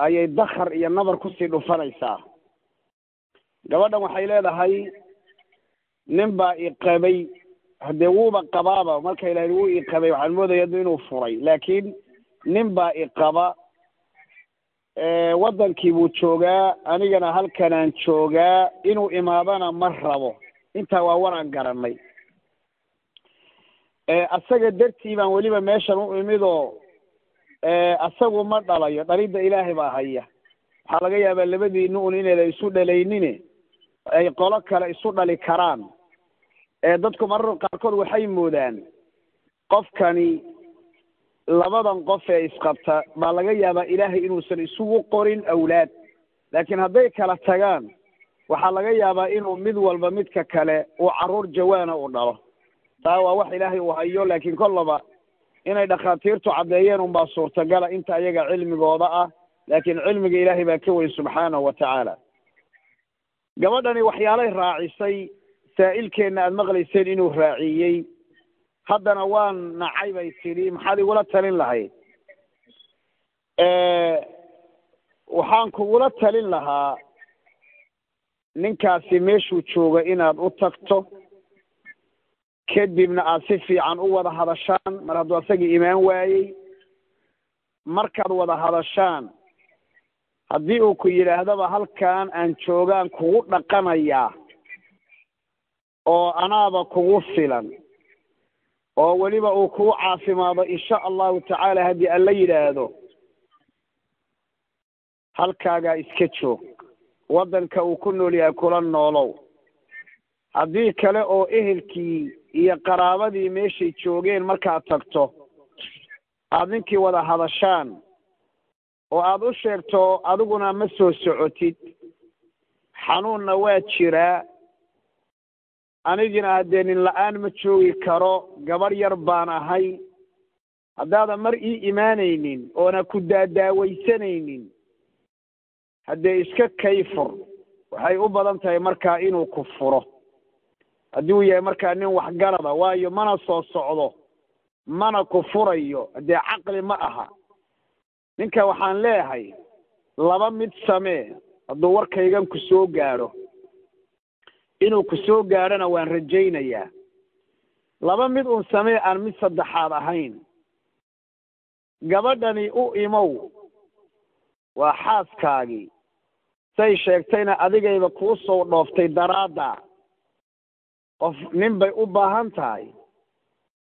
ayay dakar iyo nabar ku sii dhufanaysaa. Gabadhan waxay leedahay nin baa iqabay haddee wuuba qabaaba markay lahayd wuu iqabay waxaan moodaya inuu furay. Laakiin nin baa iqaba waddankii buu joogaa anigana halkanaan joogaa inuu imaadana ma rabo. Intaa waa wanaan garanay asaga dartii baan weliba meeshan u imidoo asagu ma dhalayo dhalidda ilaahay baa haya. Waxaa laga yaabaa labadiina un inaydan isu dhalaynine ay qolo kale isu dhali karaan. Dadku marar qaarkood waxay moodaan qofkani labadan qof ee isqabta baa laga yaabaa ilaahay inuusan isugu qorin awlaad. Laakiin hadday kala tagaan waxaa laga yaabaa inuu mid walba midka kale uu carruur jawaana u dhalo. Taa waa wax ilaahay uu hayo laakiin kollaba inay dhakhaatiirtu caddeeyeen unbaa suurtagala inta ayaga cilmigooda ah laakiin cilmiga ilaahay baa ka weyn subxaanahu wa tacaala. Gabadhani waxyaalay raacisay saa'ilkeenna aada maqlayseen inuu raaciyey haddana waan nacay bay tidhi maxaad igula talin lahayd? Waxaan kugula talin lahaa ninkaasi meeshuu jooga inaad u tagto kadibna aad si fiican u wada hadashaan mar hadduu asagii imaan waayey markaad wada hadashaan haddii uu ku yidhaahdaba halkan aan joogaan kugu dhaqanayaa oo anaaba kugu filan oo weliba uu kugu caafimaado insha allahu tacaala haddii alla yidhaahdo halkaagaa iska joog. Waddanka uu ku nool yahay kula noolow. Haddii kale oo ehelkii iyo qaraabadii meeshay joogeen markaad tagto aad ninkii wada hadashaan oo aad u sheegto adiguna ma soo socotid xanuunna waa jiraa anigina haddee nin la'aan ma joogi karo gabadh yar baan ahay. Haddaadan mar ii imaanaynin oona ku daadaawaysanaynin haddee iska kayfur waxay u badan tahay markaa inuu ku furo. Haddii uu yahay markaa nin waxgarada waayo mana soo socdo mana ku furayo haddee caqli ma aha. Ninka waxaan leeyahay laba mid samee hadduu warkaygan ku soo gaadho inuu ku soo gaadhona waan rajaynayaa. Laba mid uun samee aan mid saddexaad ahayn. Gabadhani u imow. Waa xaaskaagii. Say sheegtayna adigayba kuu soo dhooftay daraadda. Qof nin bay u baahan tahay.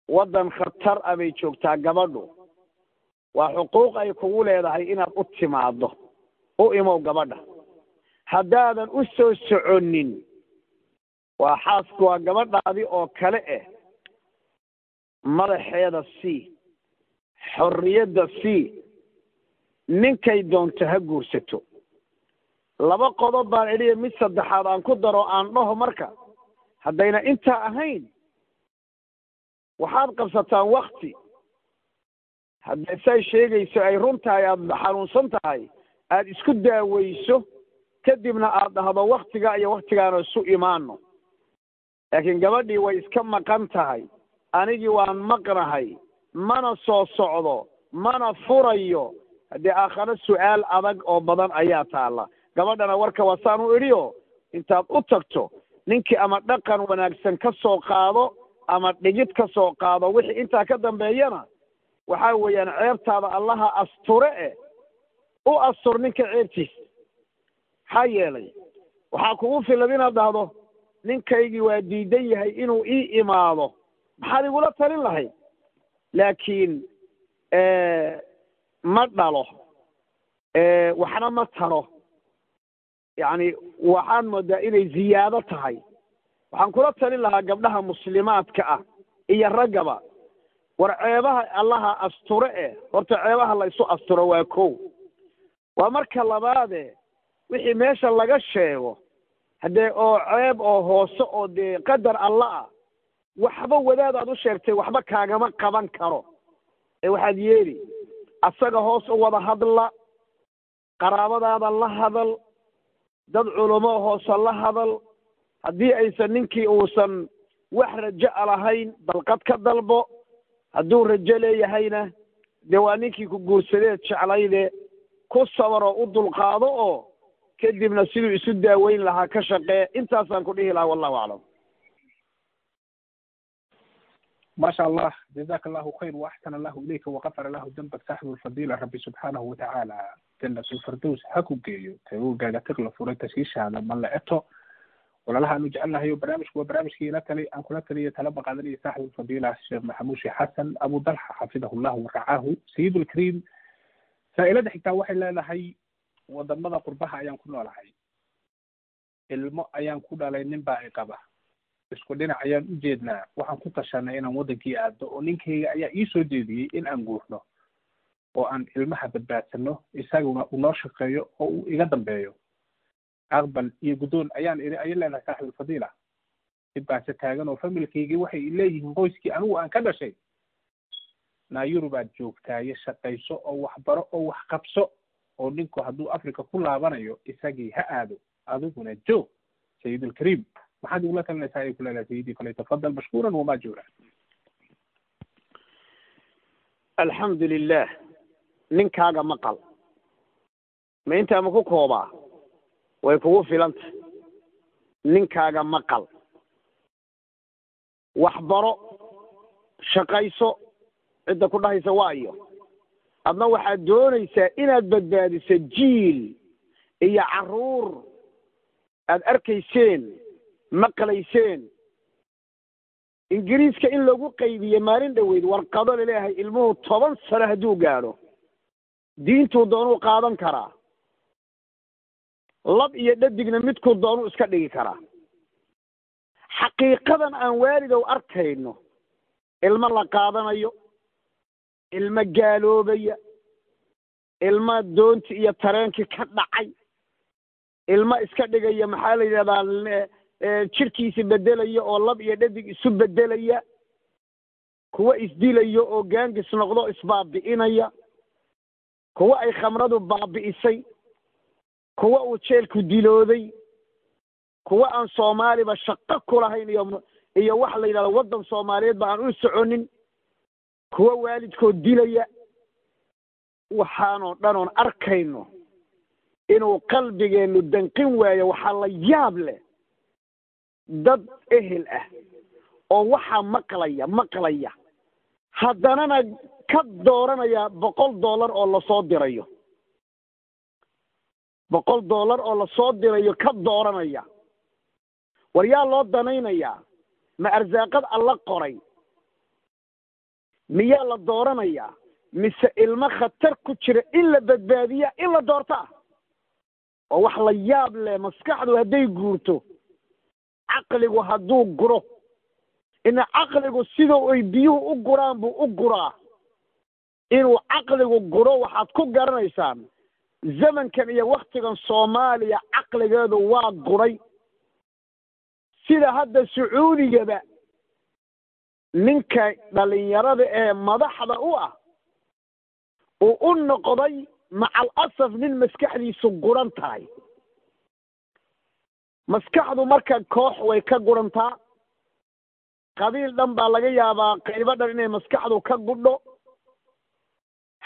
Waddan khatar ah bay joogtaa gabadhu. Waa xuquuq ay kugu leedahay inaad u timaaddo. U imow gabadha. Haddaadan u soo soconin waa xaasku waa gabadhaadi oo kale eh. Madaxeeda sii xorriyadda sii ninkay doonto ha guursato. Laba qodob baan idhiya mid saddexaad aan ku daro aan dhaho marka. Haddayna intaa ahayn waxaad qabsataan wakti haddee say sheegayso ay run tahay aada xanuunsan tahay aada isku daaweyso kadibna aad dhahdo waktiga iyo waktigaana isu imaano laakiin gabadhii way iska maqan tahay. Anigii waan maqnahay mana soo socdo mana furayo. Haddee aakhare su'aal adag oo badan ayaa taalla. Gabadhana warka wasaan u idhiyo intaad u tagto ninkii ama dhaqan wanaagsan ka soo qaado ama dhigid ka soo qaado wixii intaa ka dambeeyana waxaa weeyaan ceebtaada allaha asture eh u astur ninka ceebtiisa maxaa yeelay? Waxaa kugu filan inaad dhahdo ninkaygii waa diidan yahay inuu ii imaado. Maxaad igula talin lahayd laakiin ma dhalo. Waxna ma taro. Yacni waxaan moodaa inay ziyaado tahay. Waxaan kula talin lahaa gabdhaha muslimaadka ah iyo raggaba. War ceebaha allaha asture eh horta ceebaha la isu asturo waa kow. Waa marka labaade wixii meesha laga sheego haddee oo ceeb oo hoose oo dee qadar alla ah waxba wadaad aad u sheegtay waxba kaagama qaban karo. Ee waxaad yeeli asaga hoos u wada hadla qaraabadaada la hadal dad culamo hoose la hadal haddii aysan ninkii uusan wax rajo a lahayn dalqad ka dalbo hadduu rajo leeyahayna dee waa ninkii ku guursadeed jeclayde ku sabar u dulqaado oo kadibna siduu isu daaweyn lahaa ka shaqee intaasaan ku dhihi lahaa wallahu aclam. Masha allah jazaka allahu khayr waaxsana allahu ilayka waqafara lahu dambak saaxibu lfadiila rabbi subxaanahu watacaala jannatlfardows ha ku geeyo tagoogaaga tiq la furay tashiishaada manla eto. Walaalaha aanu jecelnahay oo barnaamijku waa barnaamijkii ila tali aan kula taliyo talaba qaadanaya saaxibu lfadiila sheekh maxamuushi xasan abu dalxa xafidahu llahu waracaahu sayid lkariim saa'ilada xigtaa waxay leedahay waddamada qurbaha ayaan ku noolahay. Ilmo ayaan ku dhalay nin baa i qaba. Isku dhinac ayaan u jeednaa. Waxaan ku tashanay inaan waddankii aado oo ninkayga ayaa ii soo jeediyey in aan guurno oo aan ilmaha badbaadsano isaguna uu noo shaqeeyo oo uu iga dambeeyo. Aqbal iyo guddoon ayaan iri ayay leedahay saaxib alfadiila mid baase taagan oo familkaygii waxay leeyihiin qoyskii anigu aan ka dhashay. Naayuru baad joogtaaye shaqayso oo waxbaro oo wax qabso oo ninku hadduu africa ku laabanayo isagii ha aado adiguna joog sayidulkariim maxaad igula talinaysaa ay ku leedahay sayidii kale? Tafadal mashkuuran wamaa juura alxamdu lilah ninkaaga maqal ma intaa ma ku koobaa? Way kugu filanta. Ninkaaga maqal waxbaro shaqayso cidda ku dhahaysa waa iyo adna waxaad doonaysaa inaad badbaadiso jiil iyo carruur aad arkayseen maqlayseen ingiriiska in lagu qaybiye maalin dhoweyd warqado la leeyahay ilmuhu toban sano hadduu gaadho. Diintuu doonuu qaadan karaa. Lab iyo dhadigna midkuu doonuu iska dhigi karaa. Xaqiiqadan aan waalidow arkayno ilmo la qaadanayo ilmo gaaloobaya ilmo doontii iyo tareenkii ka dhacay ilmo iska dhigaya maxaa la yidhahdaa jirkiisi bedelaya oo lab iyo dhadig isu bedelaya kuwa isdilaya oo gaangis noqdo isbaabi'inaya kuwa ay khamradu baabi'isay kuwa uu jeelku dilooday kuwa aan soomaaliba shaqo kulahayn iyo iyo waxa la yidhahda waddan soomaaliyeed ba aan u soconin kuwa waalidkood dilaya waxaanoo dhan oon arkayno inuu qalbigeennu danqin waayo waxaa la yaab leh dad ehel ah oo waxaa maqlaya maqlaya. Haddanana ka dooranaya boqol dollar oo la soo dirayo. Boqol dollar oo la soo dirayo ka dooranaya. War yaa loo danaynayaa? Ma arsaaqad alla qoray miyaa la dooranayaa mise ilmo khatar ku jira in la badbaadiya in la doortaa oo wax la yaab leh maskaxdu hadday guurto caqligu hadduu guro. Ina caqligu sida ay biyuhu u guraan buu u guraa. Inuu caqligu guro waxaad ku garanaysaan zamankan iyo waktigan soomaaliya caqligeedu waa guray. Sida hadda sacuudigaba ninka dhalinyarada ee madaxda u ah uu u noqday macal asaf nin maskaxdiisu guran tahay. Maskaxdu marka koox way ka gurantaa. Qabiil dhan baa laga yaabaa qaybo dhan inay maskaxdu ka gudho.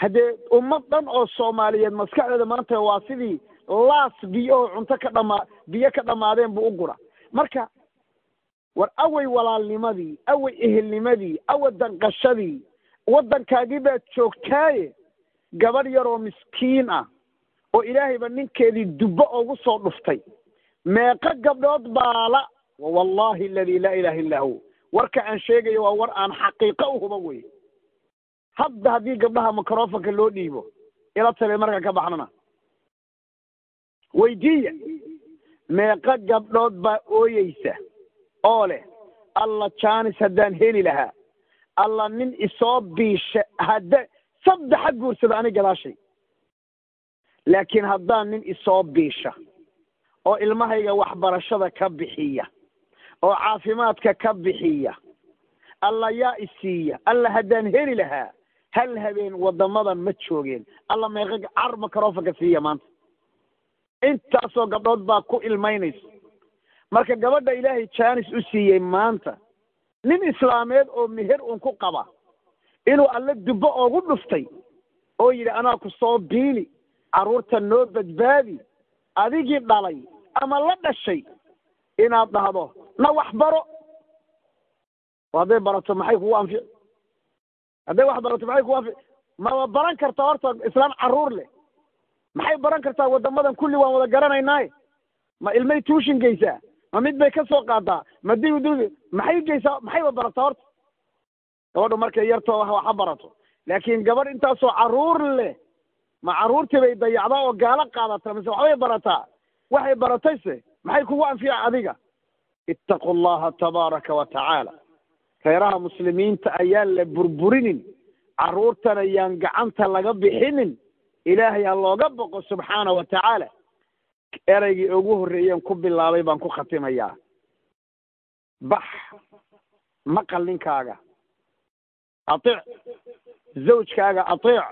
Haddee ummad dhan oo soomaaliyeed maskaxdeeda maanta waa sidii laas biyo oo cunto ka dhamaa biyo ka dhammaadeen buu u gura. Marka war away walaalnimadii away ehelnimadii awa danqashadii waddankaagii baad joogtaaye gabadh yaroo miskiin ah oo ilaahayba ninkeedii dubbo ugu soo dhuftay. Meeqo gabdhood baala wallahi aladi laa ilaha illaa hu. Warka aan sheegayo waa war aan xaqiiqo u huba wey hadda haddii gabdhaha microfonka loo dhiibo ila tale markaan ka baxnana. Weydiiya meeqo gabdhood baa ooyeysa oo leh alla jaanis haddaan heli lahaa alla nin isoo biisha hadda saddexa guursada ani gadaashay laakiin haddaan nin isoo biisha oo ilmahayga waxbarashada ka bixiya oo caafimaadka ka bixiya alla yaa isiiya alla haddaan heli lahaa hal habeen waddamadan ma joogeen alla meeqa car microfonka siiya maanta intaasoo gabdhood baa ku ilmaynaysa marka gabadha ilaahay jaanis u siiyey maanta nin islaameed oo meher uun ku qaba inuu alle dubbo oogu dhuftay oo yidhi anaa ku soo biili carruurta noo badbaadi adigii dhalay ama la dhashay inaad dhahdo na wax baro. Hadday barato maxay kugu anfici hadday wax barato maxay kugu anfici maba baran kartaa horta islaan carruur leh. Maxay baran kartaa waddamadan kulli waan wada garanaynaaye? Ma ilmay tuushin geysaa ma mid bay ka soo qaadaa? Ma di d maxay geysaa maxayba barataa horta? Gabadhu markay yartoo wax ha barato. Laakiin gabadh intaasoo carruur leh ma carruurtii bay dayacdaa oo gaalo qaadataa mise waxbay barataa? Waxay baratayse? Maxay kugu anfica adiga? Ittaqu allaha tabaaraka wa tacaala. Reeraha muslimiinta ayaan la burburinin. Carruurtana yaan gacanta laga bixinin. Ilaahay ha looga boqo subxaana wa tacaala ereygii ugu horreeyeen ku bilaabay baan ku khatimayaa. Bax maqal ninkaaga atic zawjkaaga atic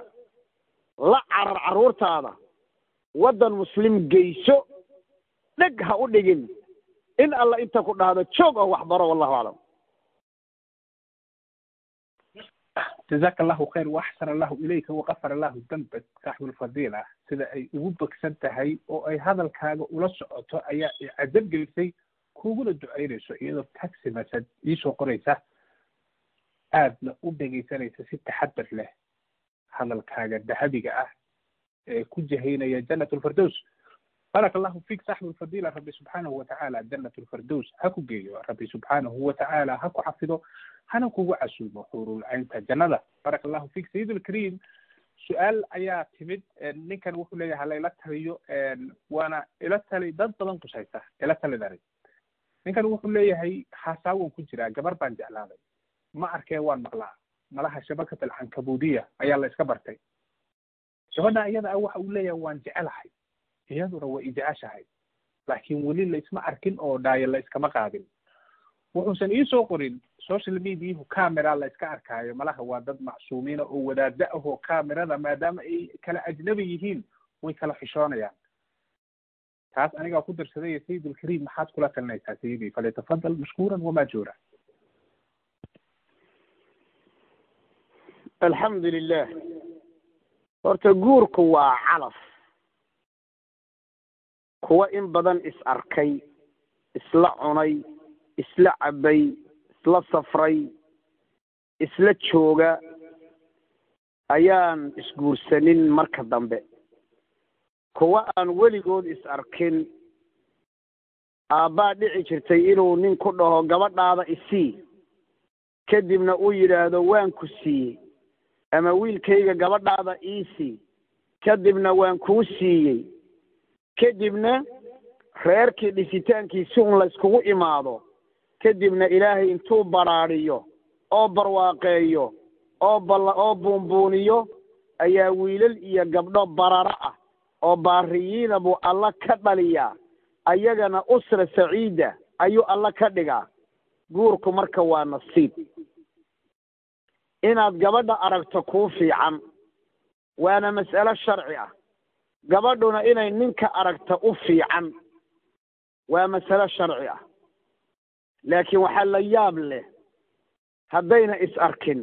la carar carruurtaada waddan muslim geyso dheg ha u dhigin. In alla inta ku dhahdo joog oo waxbaro wallahu aclam jazaaka allahu khayr waaxsana allahu ilayka waqafar allahu dambak saaxibu lfadiila sida ay ugu bogsan tahay oo ay hadalkaaga ula socoto ayaa icadab gelisay kuguna ducaynayso iyadoo taxi message iisoo qoraysa aadna u dhegaysanaysa si taxadar leh hadalkaaga dahabiga ah ee ku jahaynaya jannat lfirdows baraka allahu fiik saaxibu lfadiila rabbi subxaanahu watacaala jannat lfirdows ha ku geeyo rabbi subxaanahu watacaala ha ku xafido hana kugu casuumo xuurulcaynta jannada baraka allahu fiik sayid lkariim su'aal ayaa timid ninkan wuxuu leeyahay halayla taliyo waana ila tali dad badan kusaysa ila talidani ninkan wuxuu leeyahay haasaawan ku jiraa gabar baan jeclaaday ma arkee waan maqlaa malaha shabakat alcankabuudiya ayaa la iska bartay gabadha iyada ah waxa uu leeyahay waan jecelahay iyaduna way ijeceshahay laakiin weli la isma arkin oo dhaayo la iskama qaadin. Wuxuusan iisoo qorin social mediahu camera la iska arkaayo. Malaha waa dad macsuumiina oo wadaada ah oo camerada maadaama ay kala ajnabi yihiin way kala xishoonayaan. Taas anigaa ku darsaday sayid ulkariim maxaad kula talinaysaa sayidii falyatafadal mashkuuran wamaajuura alxamdu lilah horta guurku waa calaf kuwa in badan is arkay isla cunay isla cabbay isla safray isla jooga ayaan isguursanin marka dambe. Kuwa aan weligood is arkin aabbaa dhici jirtay inuu nin ku dhaho gabadhaada isii kadibna uu yidhaahdo waan ku siiyey. Ama wiilkayga gabadhaada iisii kadibna waan kuu siiyey kadibna reerkii dhisitaankiisi un la yskugu imaado. Kadibna ilaahay intuu baraadhiyo oo barwaaqeeyo oo balla oo buunbuuniyo ayaa wiilal iyo gabdho bararo ah oo baariyiina buu alla ka dhaliyaa. Ayagana usra saciida ayuu alla ka dhigaa. Guurku marka waa nasiib. Inaad gabadha aragto kuu fiican. Waana mas'alo sharci ah gabadhuna inay ninka aragta u fiican. Waa masalo sharci ah. Laakiin waxaa la yaab leh haddayna is arkin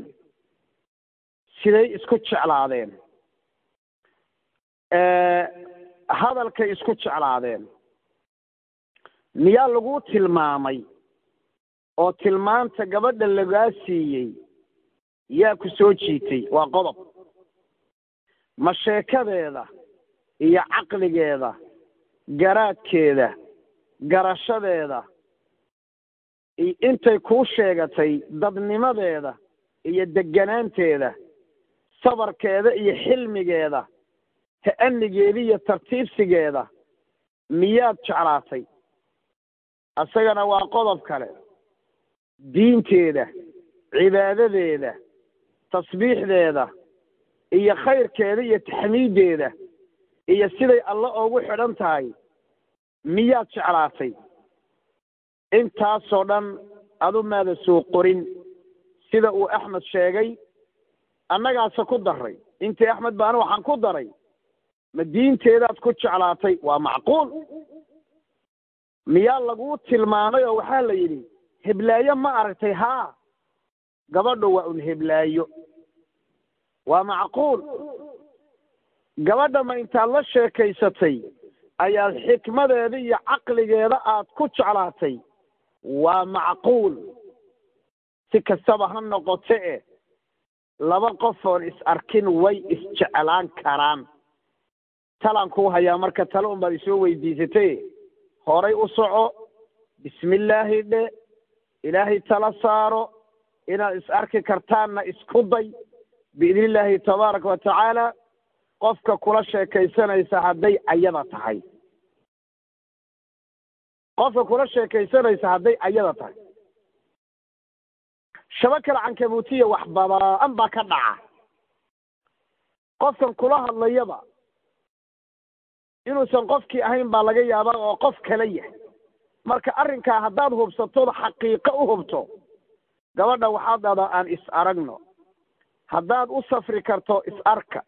siday isku jeclaadeen. Hadalkay isku jeclaadeen. Miyaa lagu tilmaamay oo tilmaanta gabadha lagaa siiyey yaa ku soo jiitay? Waa qodob. Ma sheekadeeda iyo caqligeeda garaadkeeda garashadeeda intay kuu sheegatay dadnimadeeda iyo deganaanteeda sabarkeeda iyo xilmigeeda ta'anigeeda iyo tartiibsigeeda miyaad jeclaatay? Isagana waa qodob kale. Diinteeda cibaadadeeda tasbiixdeeda iyo khayrkeeda iyo taxmiiddeeda iyo siday alle ugu xidhan tahay miyaad jeclaatay? Intaasoo dhan adu maada soo qorin sida uu axmed sheegay annagaase ku daray intii axmed baana waxaan ku daray ma diinteedaad ku jeclaatay? Waa macquul. Miyaa laguu tilmaamay oo waxaa la yidhi heblaayo ma aragtay haa gabadhu waa un heblaayo. Waa macquul gabadha ma intaad la sheekaysatay ayaad xikmadeeda iyo caqligeeda aad ku jeclaatay. Waa macquul. Si kastaba ha noqote e laba qof oon is arkin way isjeclaan karaan. Talaan kuu hayaa marka tale unbaad isoo weydiisatay. Horay u soco. Bismillaahi dhe ilaahay tala saaro. Inaad is arki kartaanna isku day. Biidni illaahi tabaaraka wa tacaala qofka kula sheekaysanaysa hadday ayada tahay. Qofka kula sheekaysanaysa hadday ayada tahay. Shabakal cankabuutiya wax badaan baa ka dhaca. Qofkan kula hadlayaba inuusan qofkii ahayn baa laga yaabaa oo qof kale yahay marka arrinkaa haddaad hubsatood xaqiiqo u hubto gabadha waxaad dhahdaa aan is aragno. Haddaad u safri karto is arka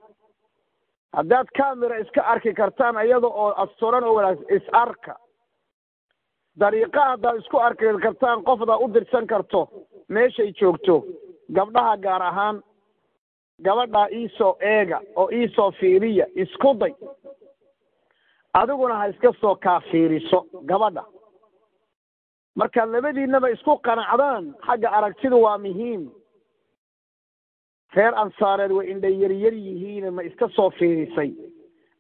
haddaad camera iska arki kartaan iyada oo asturan oo wanaagsan is arka. Dariiqa haddaad isku arki kartaan qofdaad u dirsan karto meeshay joogto gabdhaha gaar ahaan gabadhaa iisoo eega oo iisoo fiiriya isku day. Adiguna ha iska soo kaa fiiriso gabadha. Markaad labadiinaba isku qanacdaan xagga aragtidu waa muhiim reer ansaareed way indhay yaryar yihiine ma iska soo fiirisay.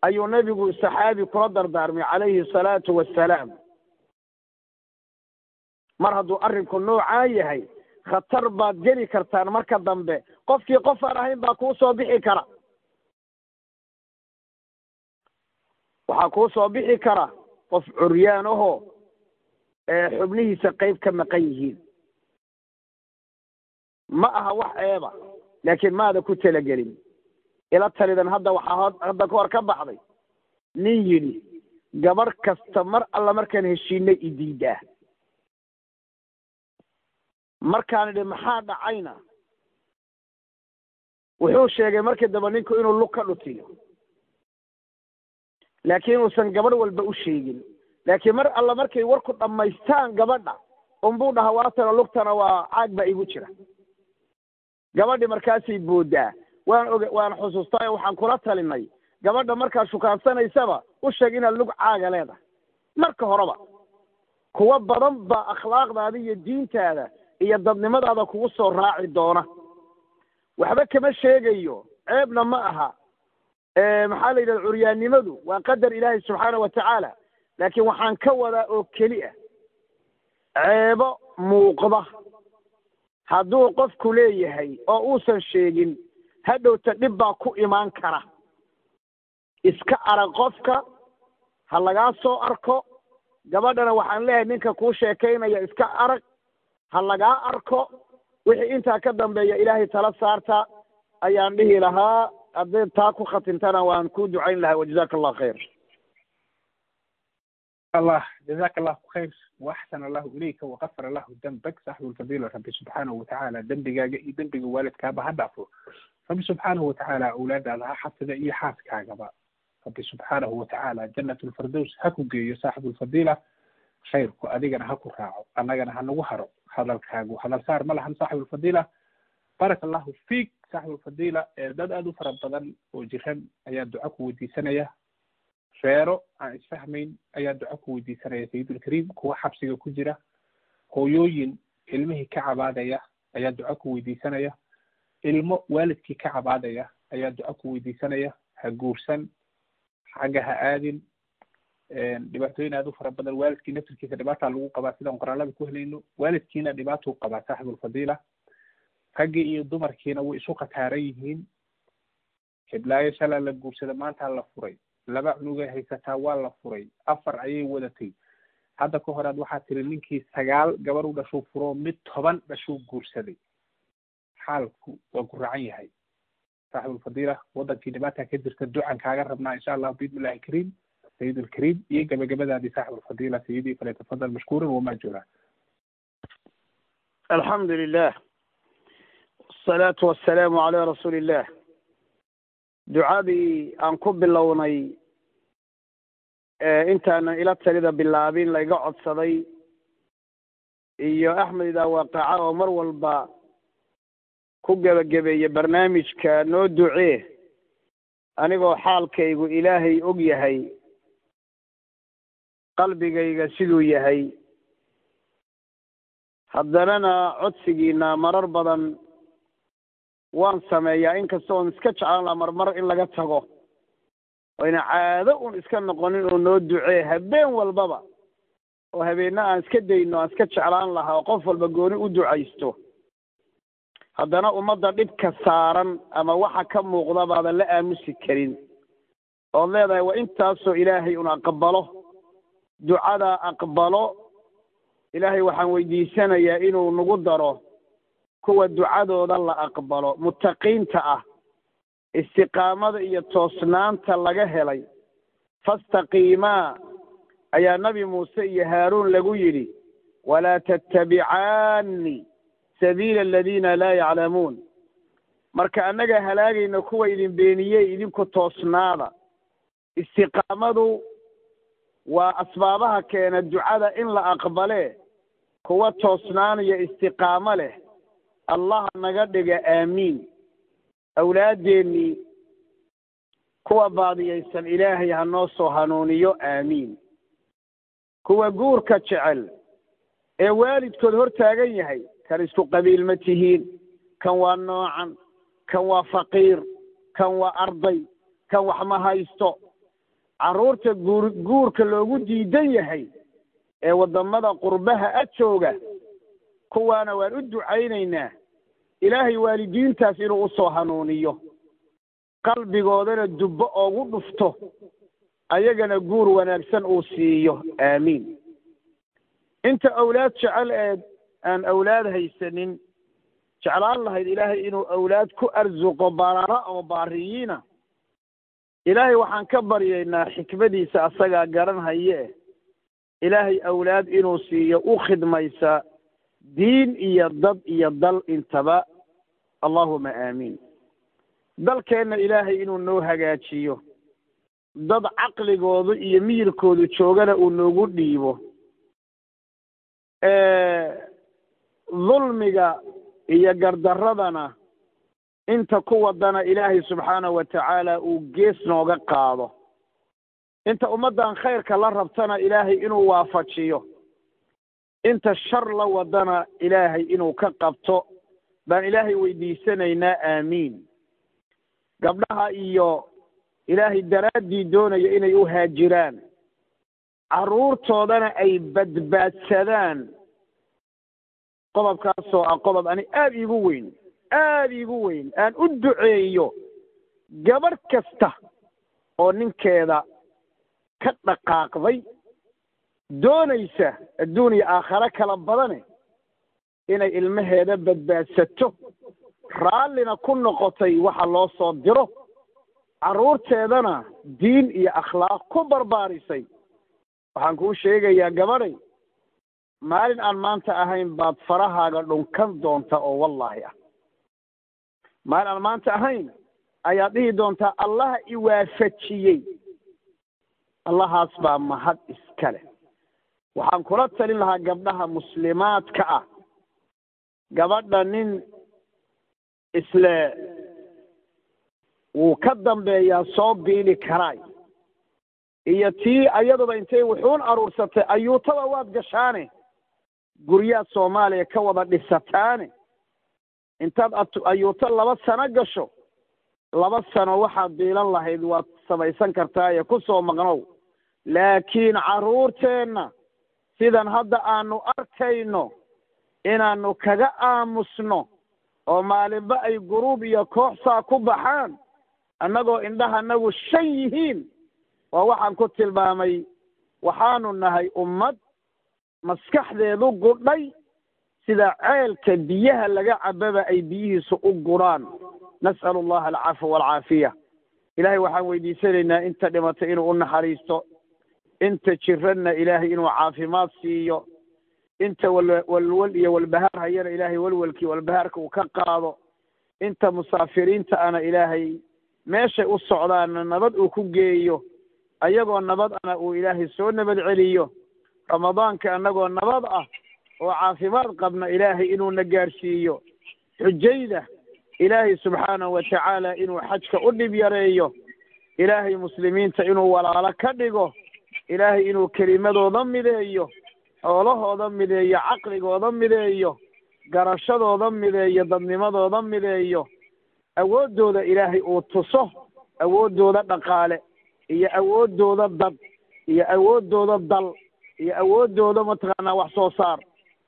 Ayuu nebigu saxaabi kula dardaarmay calayhi salaatu wassalaam. Mar hadduu arrinku noocaa yahay khatar baad geli kartaan marka dambe. Qofkii qof aan ahayn baa kuu soo bixi kara. Waxaa kuu soo bixi kara qof curyaan ahoo ee xubnihiisa qayb ka maqan yihiin. Ma aha wax eeba laakiin maada ku talagelin. Ila talidan hadda waxaa hadda ka hor ka baxday. Nin yidhi gabarh kasta mar alla markaan heshiinay idiidaa markaan idhi maxaa dhacayna? Wuxuu sheegay markii dambe ninku inuu lug ka dhutiyo. Laakiin uusan gabadh walba u sheegin. Laakiin mar alla markay warku dhammaystaan gabadha unbuu dhaha waatana lugtana waa caag baa igu jira gabadhi markaasay booddaa waan oga waan xusuustaa waxaan kula talinay. Gabadha markaad shukaansanaysaba u sheeg inaad lug caaga leedahay. Marka horeba kuwa badan baa akhlaaqdaada iyo diintaada iyo dadnimadaada kugu soo raaci doona. Waxba kama sheegayo ceebna ma aha. Maxaa la yidhahda curyaannimadu waa qadar ilaahay subxaana wa tacaala laakiin waxaan ka wadaa oo keli ah. Ceebo muuqda hadduu qofku leeyahay oo uusan sheegin hadhowta dhib baa ku imaan kara. Iska arag qofka ha lagaa soo arko. Gabadhana waxaan leeyahay ninka kuu sheekaynaya iska arag ha lagaa arko. Wixii intaa ka dambeeya ilaahay tala saarta ayaan dhihi lahaa hadday taa ku khatintana waan ku ducayn lahaa wajazaka allah khayr الله جزاك الله خير واحسن الله اليك وغفر الله ذنبك صاحب الفضيله ربي سبحانه وتعالى ذنبigaaga iyo dembiga waalidkaaba ha dhaafo rabbi subxaanahu watacaala awlaadaada ha xafida iyo xaaskaagaba rabbi subxaanahu watacaala janat lfirdows ha ku geeyo saaxibu lfadiila khayrku adigana ha ku raaco annagana ha nagu haro hadalkaagu hadal saar ma lahan saaxibu lfadiila baraka allahu fiik saaxibu lfadiila dad aada u fara badan oo jiran ayaa duco ku weydiisanaya reero aan isfahmayn ayaa duco ku weydiisanaya sayidulkariim kuwa xabsiga ku jira. Hooyooyin ilmihii ka cabaadaya ayaa duco ku weydiisanaya. Ilmo waalidkii ka cabaadaya ayaa duco ku weydiisanaya. Ha guursan xagga ha aadin. Dhibaatooyin aada u fara badan. Waalidkii naftirkiisa dhibaataa lagu qabaa sidaan qoraalada ku helayno waalidkiina dhibaatuu qabaa saaxibulfadiila raggii iyo dumarkiina way isu khataaran yihiin. Hiblaayo shalaa la guursada maantaa la furay laba cunugay haysataa waa la furay. Afar ayay wadatay. Hadda ka horaad waxaa tiri ninkii sagaal gabar u dhashuu furo mid toban dhashuu guursaday. Xaalku waa ku raacan yahay. Saaxibulfadiila wadankii dhibaata ka jirta ducan kaaga rabnaa insha allahu biidnillahi kariim sayid alkariim iyo gabagabadaadii saaxibulfadiila sayidii falyatafadal mashkuuran wamaajuura alxamdu lilah wasalaatu wasalaamu calaa rasuuli illah ducadii aan ku bilownay intaanan ila talida bilaabin laiga codsaday iyo axmed idaa waaqaca oo mar walba ku gebagabeeya barnaamijka noo ducee anigoo xaalkaygu ilaahay og yahay qalbigayga siduu yahay. Haddanana codsigiina marar badan waan sameeyaa. Inkasta oon iska jeclaan marmar in laga tago oyna caado un iska noqonin oo noo ducee. Habeen walbaba oo habeenna aan iska dayno aan iska jeclaan lahaa oo qof walba gooni u ducaysto. Haddana ummadda dhibka saaran ama waxa ka muuqda baadan la aamusi karin. Ood leedahay waa intaasoo ilaahay un aqbalo. Ducadaa aqbalo. Ilaahay waxaan weydiisanayaa inuu nagu daro kuwa ducadooda la aqbalo muttaqiinta ah istiqaamada iyo toosnaanta laga helay. Fastaqiimaa ayaa nabi muuse iyo haaruun lagu yidhi walaa tattabicaani sabiila aladiina laa yaclamuun. Marka annaga halaagayna kuwa idin beeniyey idinku toosnaada. Istiqaamadu waa asbaabaha keena ducada in la aqbalee kuwa toosnaanaya istiqaamo leh allaha naga dhiga aamiin awlaadeennii kuwa baadiyaysan ilaahay ha noo soo hanuuniyo aamiin kuwa guurka jecel ee waalidkood hor taagan yahay kan isku qabiil ma tihiin. Kan waa noocan kan waa faqiir kan waa arday kan wax ma haysto. Carruurta guur guurka loogu diidan yahay ee waddamada qurbaha a jooga kuwaana waan u ducaynaynaa. Ilaahay waalidiintaas inuu u soo hanuuniyo. Qalbigoodana dubbo oogu dhufto. Ayagana guur wanaagsan uu siiyo. Aamiin. Inta awlaad jecel ee aan awlaad haysanin jeclaan lahayd ilaahay inuu awlaad ku arsuqo barara oo baariyiina. Ilaahay waxaan ka baryaynaa xikmadiisa asagaa garan haye ilaahay awlaad inuu siiyo u khidmaysa diin iyo dad iyo dal intaba allahuma aamiin dalkeenna ilaahay inuu noo hagaajiyo. Dad caqligoodu iyo miyirkoodu joogana uu noogu dhiibo. Dulmiga iyo gardaradana inta ku wadana ilaahay subxaanahu wa tacaala uu gees nooga qaado. Inta ummaddan khayrka la rabtana ilaahay inuu waafajiyo inta shar la wadana ilaahay inuu ka qabto baan ilaahay weydiisanaynaa aamiin gabdhaha iyo ilaahay daraaddii doonaya inay u haajiraan carruurtoodana ay badbaadsadaan. Qodobkaasoo ah qodob ani aada iigu weyn aada iigu weyn aan u duceeyo gabadh kasta oo ninkeeda ka dhaqaaqday doonaysa adduun iyo aakhare kala badane inay ilmaheeda badbaadsato raallina ku noqotay waxa loo soo diro carruurteedana diin iyo akhlaaq ku barbaarisay. Waxaan kuu sheegayaa gabadhay maalin aan maanta ahayn baad farahaaga dhunkan doonta oo wallaahi ah. Maalin aan maanta ahayn ayaad dhihi doontaa allaha i waafajiyey. Allahaas baa mahad iska leh waxaan kula talin lahaa gabdhaha muslimaadka ah. Gabadha nin isle wuu ka dambeeyaa soo biili karaay iyo tii ayaduba intay wuxuun aruursatay ayuutada waad gashaane? Guryaad soomaaliya ka wada dhisataane intaad ayuuto laba sano gasho? Laba sano waxaad biilan lahayd waad samaysan kartaaye ku soo maqnow. Laakiin carruurteenna sidan hadda aanu arkayno inaannu kaga aamusno oo maalinba ay guruub iyo kooxsaa ku baxaan annagoo indhahanagu shan yihiin waa waxaan ku tilmaamay waxaanu nahay ummad maskaxdeedu gudhay sida ceelka biyaha laga cababa ay biyihiisu u guraan. Nas'alu allaha alcafwa waalcaafiya ilaahay waxaan weydiisanaynaa inta dhimatay inuu u naxariisto inta jiranna ilaahay inuu caafimaad siiyo inta wal walwal iyo walbahaar hayana ilaahay walwalkii walbahaarka uu ka qaado inta musaafiriinta ana ilaahay meeshay u socdaanna nabad uu ku geeyo ayagoo nabad ana uu ilaahay soo nabad celiyo ramadaanka annagoo nabad ah oo caafimaad qabna ilaahay inuuna gaarsiiyo xujayda ilaahay subxaanahu wa tacaala inuu xajka u dhib yareeyo ilaahay muslimiinta inuu walaalo ka dhigo ilaahay inuu kelimadooda mideeyo xoolahooda mideeyo caqligooda mideeyo garashadooda mideeyo dadnimadooda mideeyo awooddooda ilaahay uu tuso awooddooda dhaqaale iyo awooddooda dad iyo awooddooda dal iyo awooddooda mataqaanaa wax soo saar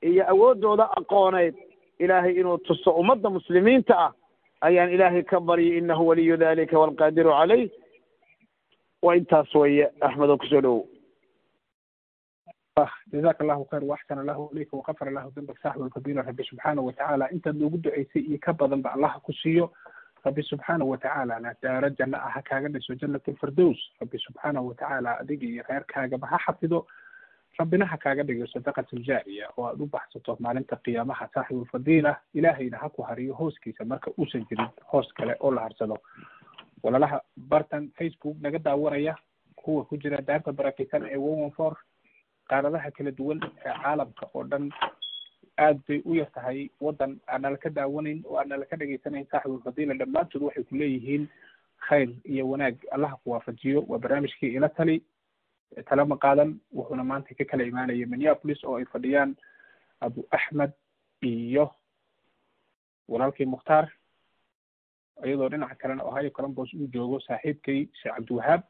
iyo awooddooda aqooneed. Ilaahay inuu tuso ummadda muslimiinta ah ayaan ilaahay ka baryay innahu waliyu dalika waalqaadiru calayh waa intaas weeye axmedo ku soo dhowow jazaaka allahu khayr waaxsana allahu ilayka wakafar allahu dambak saaxib alfadiila rabbi subxaanahu watacaala intaad noogu duceysay iyo ka badanba allaha ku siiyo rabbi subxaanahu watacaalana daaro janno ah ha kaaga dhiso jannat alfirdows rabbi subxaanahu watacaala adiga iyo reerkaagaba ha xafido rabbina ha kaaga dhigo sadaqat aljaariya oo aad u baxsato maalinta qiyaamaha saaxib alfadiila ilaahayna ha ku hariyo hooskiisa marka uusan jirin hoos kale oo la harsado walaalaha bartan facebook naga daawanaya kuwa ku jira daarta barakeysan ee one one four qaaradaha kala duwan ee caalamka oo dhan aad bay u yar tahay. Waddan aanala ka daawanayn oo aanala ka dhegaysanayn saaxibulfadiila dhammaantood waxay ku leeyihiin khayr iyo wanaag. Allaha ku waafajiyo waa barnaamijkii ila tali. Talama qaadan wuxuuna maanta ka kala imaanaya minneapolis oo ay fadhiyaan abu axmed iyo walaalkii mukhtaar iyadoo dhinaca kalena ohio columbus uu joogo saaxiibkay sheekh cabdiwahaab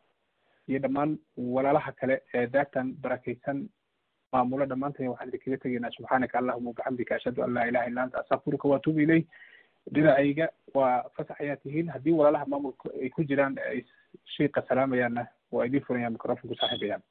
iyo dhammaan walaalaha kale ee daartan barakeysan maamulo dhammaanteen waxaan idinkaga tegaynaa subxaanaka allahuma wabixamdika ashhadu an laa ilaha illa anta astakfiruka waatuubu ilayh dhinacayga waa fasax ayaa tihiin. Haddii walaalaha maamulka ay ku jiraan ay shiiqa salaamayaanna waa idiin furayaan microfonku saaxiibayaan